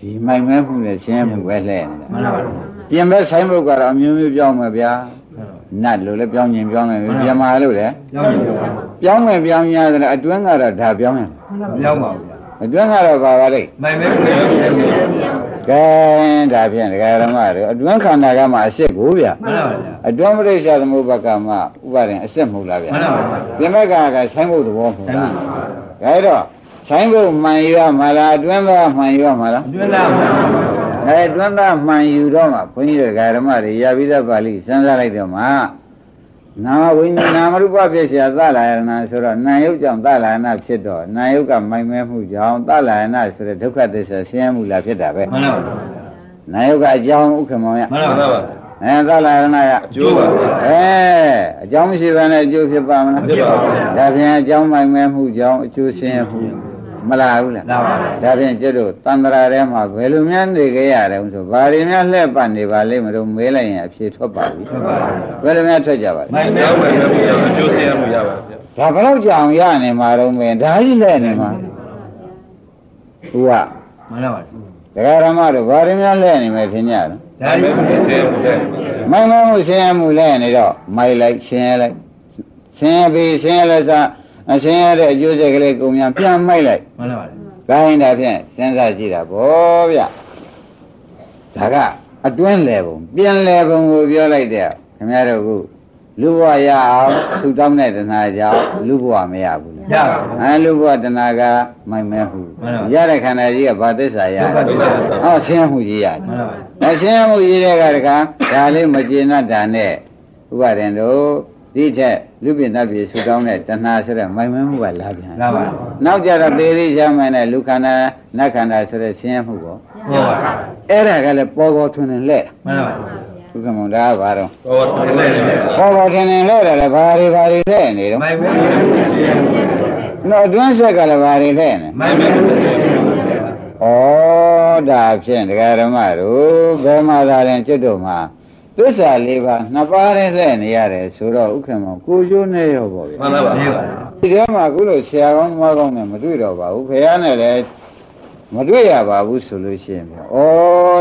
B: ဒီမိုင်မဲမှုနဲ့ရှင်းမှုပဲလှဲ့နေတာ
C: မှန်ပါပါ။
B: ပြင်ဘက်ဆိုင်းဘုတ်ကတော့အမျိုးမျိုးပြောင်းမှာဗျာ။ နတ်လို့လည်းပြောင်းရင်ပြောင်းမယ်ပြမာလို့လည်း
C: ကြောင်းကြောင်း
B: ပြောင်းမယ်ပြောင်းရသလားအတွင်းကတော့ဒါပြောင်းရင်
C: မရောက်ပါဘူးဗျာ
B: အတွင်းကတော့ပါပါလိမ့်
C: မိုင်မဲဘူးရှင်းရမှု
B: ကဲဒါဖြင့်ဒကာရမတွေအတွင်းခန္ဓာကမှအစ်စ်ကိုဗျ
C: မှန်ပါပါဗျာ
B: အတွင်းပရိစ္ဆာသမုပ္ပါကမှဥပါရင်အစ်စ်မဟုတ်လားဗျ
C: မှန်ပါပါ
B: ပြင်ဘက်ကကဆိုင်ဖို့သဘောမဟုတ်လားဒါတော့ဆိုင်ဖို့မှန်ယူရမှာလားအတွင်းသားမှန်ယူရမှာလား
C: အတွင်းသားမှန်ပါပါ
B: အဲအတွင်းသားမှန်ယူတော့မှဘုန်းကြီးဒကာရမတွေရပြီးသားပါဠိစမ်းစားလိုက်တော့မှနာဝိညာဏမရူပဖြစ်เสียသလာယနာဆိုတော့နာယုတ်ကြောင့်သလာယနာဖြစ်တော့နာယုတ်ကမိုင်မဲမှုကြောင့်သလာယနာဆိုတဲ့ဒုက္ခသစ္စာဆင်းရဲမှုလာဖြစ်တာပဲ
C: မှန်ပါပါ
B: နာယုတ်ကအကြောင်းဥက္ကမောင်ရ
C: မှန်ပါပါ
B: အဲသလရဏယ
C: အကျိုးပါဗျာ
B: အဲအကြောင်းမရှိဘဲနဲ့အကျိုးဖြစ်ပါမလား
C: ဖြစ်ပါဘူးဗျာ
B: ဒါဖြင့်အကြောင်းမိုင်မဲမှုကြောင့်အကျိုးဆင်းရဲမှု မလာဘူးလား
C: လာပါဗျာ
B: ဒါဖြင့်ကျွတ်တို့တန်ត្រာထဲမှာဘယ်လိုများနေကြရတယ်ဆိုဘာတွေများလှည့်ပတ်နေပါလိမ့်မလို့မေးလိုက်ရင်အဖြေထွက်ပါပြီ
C: ဖြစ်ပါပါ
B: ဘယ်လိုများထွက်ကြပါလဲ
C: မိုင်းမဲဝယ်လို့ရအကျိုးဆင်းရမှုရပါဗျာ
B: ဒါဘယ်တော့ကြောင်ရနေမှာတော့မင်းဒါကြီးလဲနေမှာသူက
C: မှန်ပါပါ
B: တရားဓမ္မတို့ဘာတွေများလဲနေမယ်ထင်ကြတယ်
C: ဒါမျိုးဆင်းရမှုတဲ့
B: မိုင်းမမှုဆင်းရဲမှုလဲနေတော့မိုက်လိုက်ဆင်းရဲလိုက်ဆင်းရဲပြီးဆင်းရဲလက်စား အဆင်းရဲတဲ့အကျိုးဆက်ကလေးကိုမြန်ပြန်မိုက်လိုက်
C: မှန်ပါပါ
B: ဒါရင်ဒါဖြင့်စဉ်းစားကြည့်တာဗောဗျဒါကအတွင်းလေပုံပြန်လေပုံကိုပြောလိုက်တဲ့ခင်ဗျားတို့ကလူဘဝရအောင်သုတောင်းတဲ့တဏှာကြောင့်လူဘဝမရဘူးလေ
C: ရပါဘူး
B: အဲလူဘဝတဏှာကမိုက်မဲမှု
C: မှန်ပါပါ
B: ရတဲ့ခန္ဓာကြီးကဘာသစ္စာရ
C: ဒုက္ခသစ္စာ
B: ဟောဆင်းရဲမှုကြီးရတယ်
C: မှန်ပါပါ
B: အရှင်းမှုကြီးတဲ့ကတကဒါလေးမကျေနပ်တာနဲ့ဥပါရင်တို့ ဒီထက်လူပြင်းတတ်ပြီဆူတောင်းတဲ့တဏှာဆိုတဲ့မိုင်မဲမှုကလာပြန်
C: လာပါ
B: နောက်ကြတော့သေသေးချမ်းမှန်တဲ့လူခန္ဓာနတ်ခန္ဓာဆိုတဲ့ဆင်းရဲမှုပေါ့
C: ဟုတ်ပါပါ
B: အဲ့ဒါကလည်းပေါ်ပေါ်ထွန်းထွန်းလဲ့
C: မှန်ပါပါ
B: ဥက္ကမဒါကဘာတော့
C: တော်တော်လေးလေး
B: ပေါ်ပေါ်ထွန်းထွန်းလဲ့တယ်လည်းဘာတွေဘာတွေလဲ့နေတော့
C: မိုင်းမဲဆင်းရမှု
B: တော့အတွင်းဆက်ကလည်းဘာတွေလဲ့နေ
C: မိုင်းမဲဆင်းရမှု
B: ဩဒါဖြင့်ဒကာဓမ္မတို့ဘယ်မှာသာရင်ကျွတ်တို့မှာ သစ္စာလေးပါးနှစ်ပါးနဲ့လဲ့နေရတယ်ဆိုတော့ဥက္ကမကိုကျိုးနေရောပေါ့ဗျာ
C: မှန်ပါပါ
B: ဒီထဲမှာအခုလိုဆရာကောင်းသမားကောင်းနဲ့မတွေ့တော့ပါဘူးခရနဲ့လည်းမတွေ့ရပါဘူးဆိုလို့ရှိရင်ပြောဩ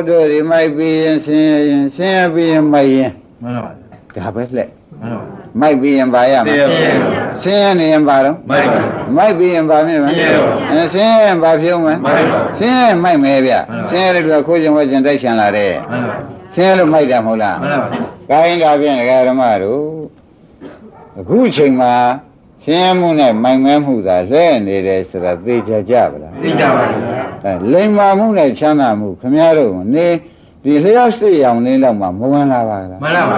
B: တို့ဒီမိုက်ပြီးရင်ဆင်းရဲရင်ဆင်းရဲပြီးရင်မိုက်ရင်
C: မှန်ပါပါ
B: ဒါပဲလှက်
C: မှန်ပါပါ
B: မိုက်ပြီးရင်ပါရမ
C: ဆင်း
B: ယ်
C: ရဲမှု
B: ဆင်းရဲနေရင်ပါတော့
C: မိုက်ပါ
B: မိုက်ပြီးရင်ပါမြင်မ
C: ဆင်းရဲပါ
B: အဲဆင်းရဲရင်ပါဖြုံးမယ်
C: မိုက်ပါ
B: ဆင်းရဲရင်မိုက်မယ်ဗျ
C: မှန်ပါ
B: ဆင်းရဲလို့ခိုးခြင်းဝဲခြင်းတိုက်ချင်လာတဲ့
C: မှန်ပါ
B: ဆင်းရဲလို့မိုက်တာမဟုတ်လား
C: မှန်ပါ
B: ကိုင်းဒါဖြင့်ဒကာဓမ္မတို့အခုချိန်မှာရှင်းမှုနဲ့မိုင်မဲမှုသာလဲနေတယ်ဆိုတာသိကြကြပါလား
C: သိကြပါဘူး
B: အဲလိမ္မာမှုနဲ့ချမ်းသာမှုခမည်းတော်နေဒီလျှောက်စိတ်ရောင်လေးတော့မှမဝင်လာပါလား
C: မှန်ပါပါ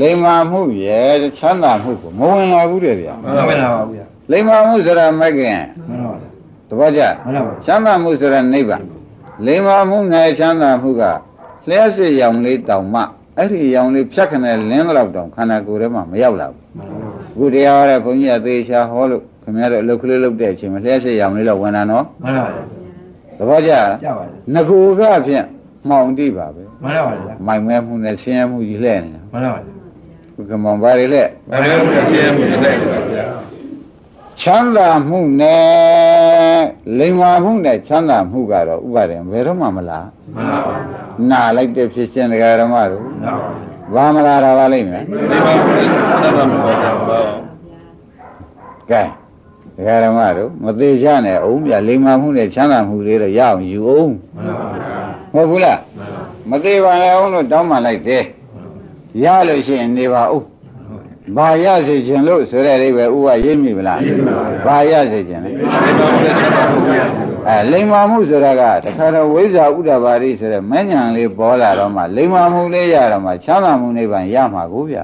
B: လိမ္မာမှုရဲ့ချမ်းသာမှုကိုမဝင်လာဘူးတဲ့ဗျာ
C: မှန်ပါပါဗျာ
B: လိမ္မာမှုဆိုတာမကင်
C: မှန်ပါပါ
B: သဘောကျ
C: မှန်ပါပါ
B: ချမ်းသာမှုဆိုတာနိဗ္ဗာန်လိမ္မာမှုနဲ့ချမ်းသာမှုက လျှောက်စိတ်ရောင်လေးတောင်မှအဲ့ဒီရောင်လေးဖြတ်ခနဲ့လင်းတော့တောင်ခန္ဓာကိုယ်ထဲမှာမရောက်လာဘူးအခုတရားဟောတဲ့ဘုန်းကြီးအသေးချာဟောလို့ခင်ဗျားတို့အလုပ်ကလေးလုပ်တဲ့အချိန်မှာလျှက်စစ်ရောင်လေးတော့ဝင်လာနော်
C: မှန်ပါပါ
B: သဘောကျလား
C: ကြပါလေ
B: ငကူကဖြင့်မှောင်တိပါပဲ
C: မှန်ပါပါဗျာ
B: မိုင်မဲမှုနဲ့ဆင်းရဲမှုကြီးလှဲ့နေတာ
C: မှန်ပါပါ
B: ဘုကမောင်ဘာတွေလဲ
C: မရဘူးဆင်းရဲမှုနဲ့ပါဗျာ
B: ချမ်းသာမှုနဲ့လိမ္မာမှုနဲ့ချမ်းသာမှုကတော့ဥပါဒေဘယ်တော့မှမလား
C: မှန်ပါပါ
B: နာလိုက်တဲ့ဖြစ်ခြင်းတရားဓမ္မတို့
C: မှန်ပါပါ
B: ဘာမလားတာပါလိမ့်မယ်
C: ဒီမှာဆက်ပါမှာပါ
B: ကဲတရားဓမ္မတို့မသေးချနဲ့အောင်ပြလိမ္မာမှုနဲ့ချမ်းသာမှုလေးတော့ရအောင်ယူအောင်
C: မှန်ပါပါ
B: မဟုတ်ဘူးလားမသေးပါနဲ့အောင်လို့တောင်းပန်လိုက်တယ်ရလို့ရှိရင်နေပါဦး ဘာရစေခြင်းလို့ဆိုတဲ့အိဗယ်ဥကရိပ်မိဗလားဘာရစေခြင်းလဲအဲလိမ္မာမှုဆိုတာကတခါတော့ဝိဇ္ဇာဥဒ္ဒဘာရိဆိုတဲ့မဉ္ဇဏ်လေးပေါ်လာတော့မှလိမ္မာမှုလေးရတော့မှချမ်းသာမှုနိဗ္ဗာန်ရမှာကိုဗျ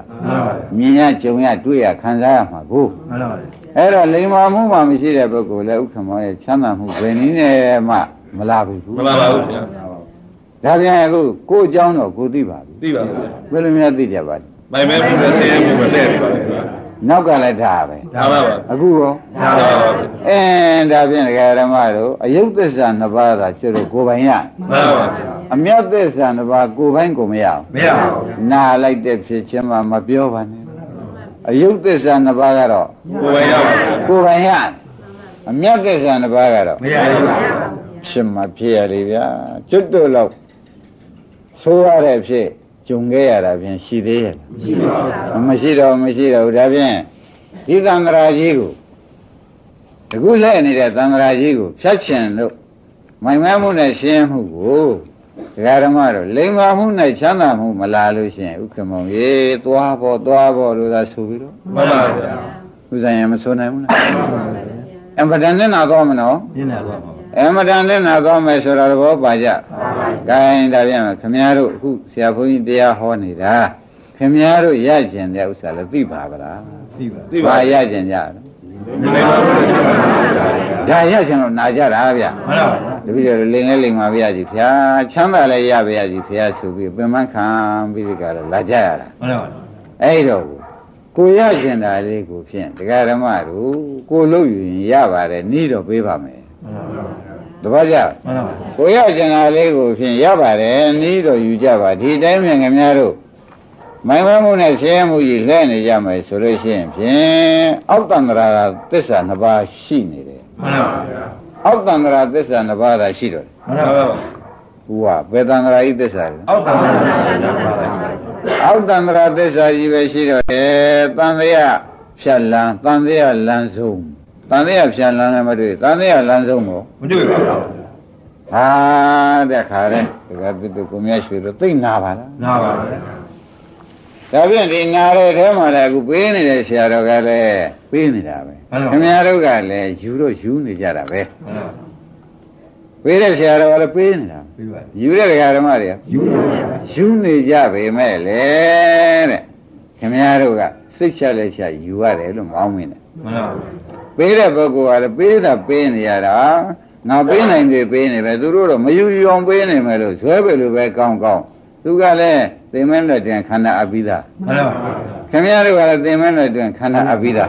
B: မြင်ရကြုံရတွေ့ရခံစားရမှာကို
C: မှန်ပါပါ
B: အဲ့တော့လိမ္မာမှုမှမရှိတဲ့ပုဂ္ဂိုလ်လည်းဥက္ကမောရဲ့ချမ်းသာမှုဘယ်နည်းနဲ့မှမလာဘူး
C: မှန်ပါပါဗျာ
B: ဒါပြန်အခုကိုယ်အကြောင်းတော့ကိုသိပါပြီ
C: သိပါပါ
B: ဘယ်လိုများသိကြပါလဲ
C: မိုင်မဲမှုနဲ့ဆင်းရဲမှုနဲ့လဲပါဗျာ
B: နောက်ကလည်းဒါပဲ
C: ဒါပါပါ
B: အခုရော
C: ဒါပါပါ
B: အင်းဒါဖြင့်ဒကာရမတို့အယုတ်သစ္စာနှစ်ပါးသာကျွတ်လို့ကိုယ်ပိုင်ရ
C: မှန်ပါပါ
B: အမြတ်သစ္စာနှစ်ပါးကိုယ်ပိုင်ကိုယ်မရအောင်
C: မရပါဘူး
B: နာလိုက်တဲ့ဖြစ်ချင်းမှမပြောပါနဲ့အယုတ်သစ္စာနှစ်ပါးကတော့
C: ကိုယ်ပိုင်ရပါဘူး
B: ကိုယ်ပိုင်ရအမြတ်သစ္စာနှစ်ပါးကတော့
C: မရပါဘူး
B: ဖြစ်မှဖြစ်ရတယ်ဗျာကျွတ်တို့လောက်ဆိုးရတဲ့ဖြစ် ကြုံခဲ့ရတာဖြင့်ရှိသေးရဲ့
C: ရှိပါဘူး
B: မရှိတော့မရှိတော့ဘူးဒါဖြင့်ဒီသံဃာကြီးကိုတကူလဲနေတဲ့သံဃာကြီးကိုဖြတ်ချင်လို့မိုင်မဲမှုနဲ့ရှင်းမှုကိုဒကာဓမ္မတို့လိမ္မာမှုနဲ့ချမ်းသာမှုမလာလို့ရှိရင်ဥက္ကမောင်ရေသွားဖို့သွားဖို့လို့သာဆိုပြီးတော့
C: မှန်ပါဗျာ
B: ဥဇာယံမဆိုနိုင်ဘူးလားအမတန်နဲ့နာတော့မနော်
C: ပြင်းတယ်ပါ
B: အမတန်နဲ့နာတော့မယ်ဆိုတာသဘောပါကြ။ ကိုင်းဒါပြန်မယ်ခမည်းတော်အခုဆရာဘုန်းကြီးတရားဟောနေတာခမည်းတော်ရကျင်တဲ့ဥစ္စာလည်းသိပါဗလား
C: သိပါ။သိပါ
B: ဘာရကျင်ကြလဲ
C: ဒီလိုပါဘုရား။
B: ဒါရကျင်လို့နာကြတာဗျ
C: မှန်ပါဗျာ
B: တပည့်တော်လိန်လဲလိန်မှာပြရစီဖျားချမ်းသာလဲရပါရစီဖျားဆိုပြီးပင်မခံပြီးဒီကရလာကြရတာ
C: မှန်ပါပါ
B: အဲ့တော့ကိုရကျင်တာလေးကိုဖြင့်တရားဓမ္မတို့ကိုလို့ယူရင်ရပါတယ်ဤတော့ပေးပါမယ်
C: မှန်ပါပါ
B: တပတ်ကြ
C: မှန်ပါပါ
B: ကိုရကျင်တာလေးကိုဖြင့်ရပါတယ်ဤတော့ယူကြပါဒီတိုင်းမြန်ခင်များတို့မိုင်မမှုနဲ့ဆင်းရဲမှုကြီးလဲနေကြမယ်ဆိုလို့ရှိရင်ဖြင့်အောက်တန္တရာသစ္စာနှစ်ပါးရှိနေတယ်
C: မှန်ပါပါ
B: အောက်တန္တရာသစ္စာနှစ်ပါးသာရှိတော့တယ်
C: မှန်ပါပါ
B: ဘူးကဘယ်တန္တရာဤသစ္စာလဲ
C: အောက်ပါပါ
B: အောက်တန္တရာသစ္စာကြီးပဲရှိတော့တယ်တန်တရားဖြတ်လန်းတန်တရားလန်းဆုံး တန်တရားဖြတ်လန်းလည်းမတွေ့တန်တရားလန်းဆုံးကို
C: မတွေ့ပါဘူး
B: ဟာတဲ့ခါတဲ့ဒီကတူတူကိုမြတ်ရွှေတို့သိနာပါလား
C: နာပါပါ
B: ဒါဖြင့်ဒီနာတဲ့ထဲမှာလည်းအခုပေးနေတဲ့ဆရာတော်ကလည်းပေးနေတာပဲခင်ဗျားတို့ကလည်းယူတော့ယူနေကြတာပဲ
C: မှန်ပါ
B: ပေးတဲ့ဆရာတော်ကလည်းပေးနေတာ
C: ပြီးပါ
B: ယူတဲ့ဓမ္မတွေက
C: ယူလို့
B: ယူနေကြပေမဲ့လေတဲ့ခင်ဗျားတို့ကစိတ်ချလက်ချယူရတယ်လို့မောင်းမင်းတယ်
C: မှန်ပါ ပါ
B: ပေးတဲ့ပုဂ္ဂိုလ်ကလည်းပေးတာပေးနေရတာငါပေးနိုင်သေးပေးနေပဲသူတို့တော့မယူယူအောင်ပေးနေမယ်လို့ဇွဲပဲလို့ပဲကောင်းကောင်းသူကလည်းသင်္မင်းလက်တန်ခန္ဓာအပိဓာ
C: မှန်ပါပါ
B: ခင်ဗျားတို့ကလည်းသင်္မင်းလက်တန်ခန္ဓာအပိဓာ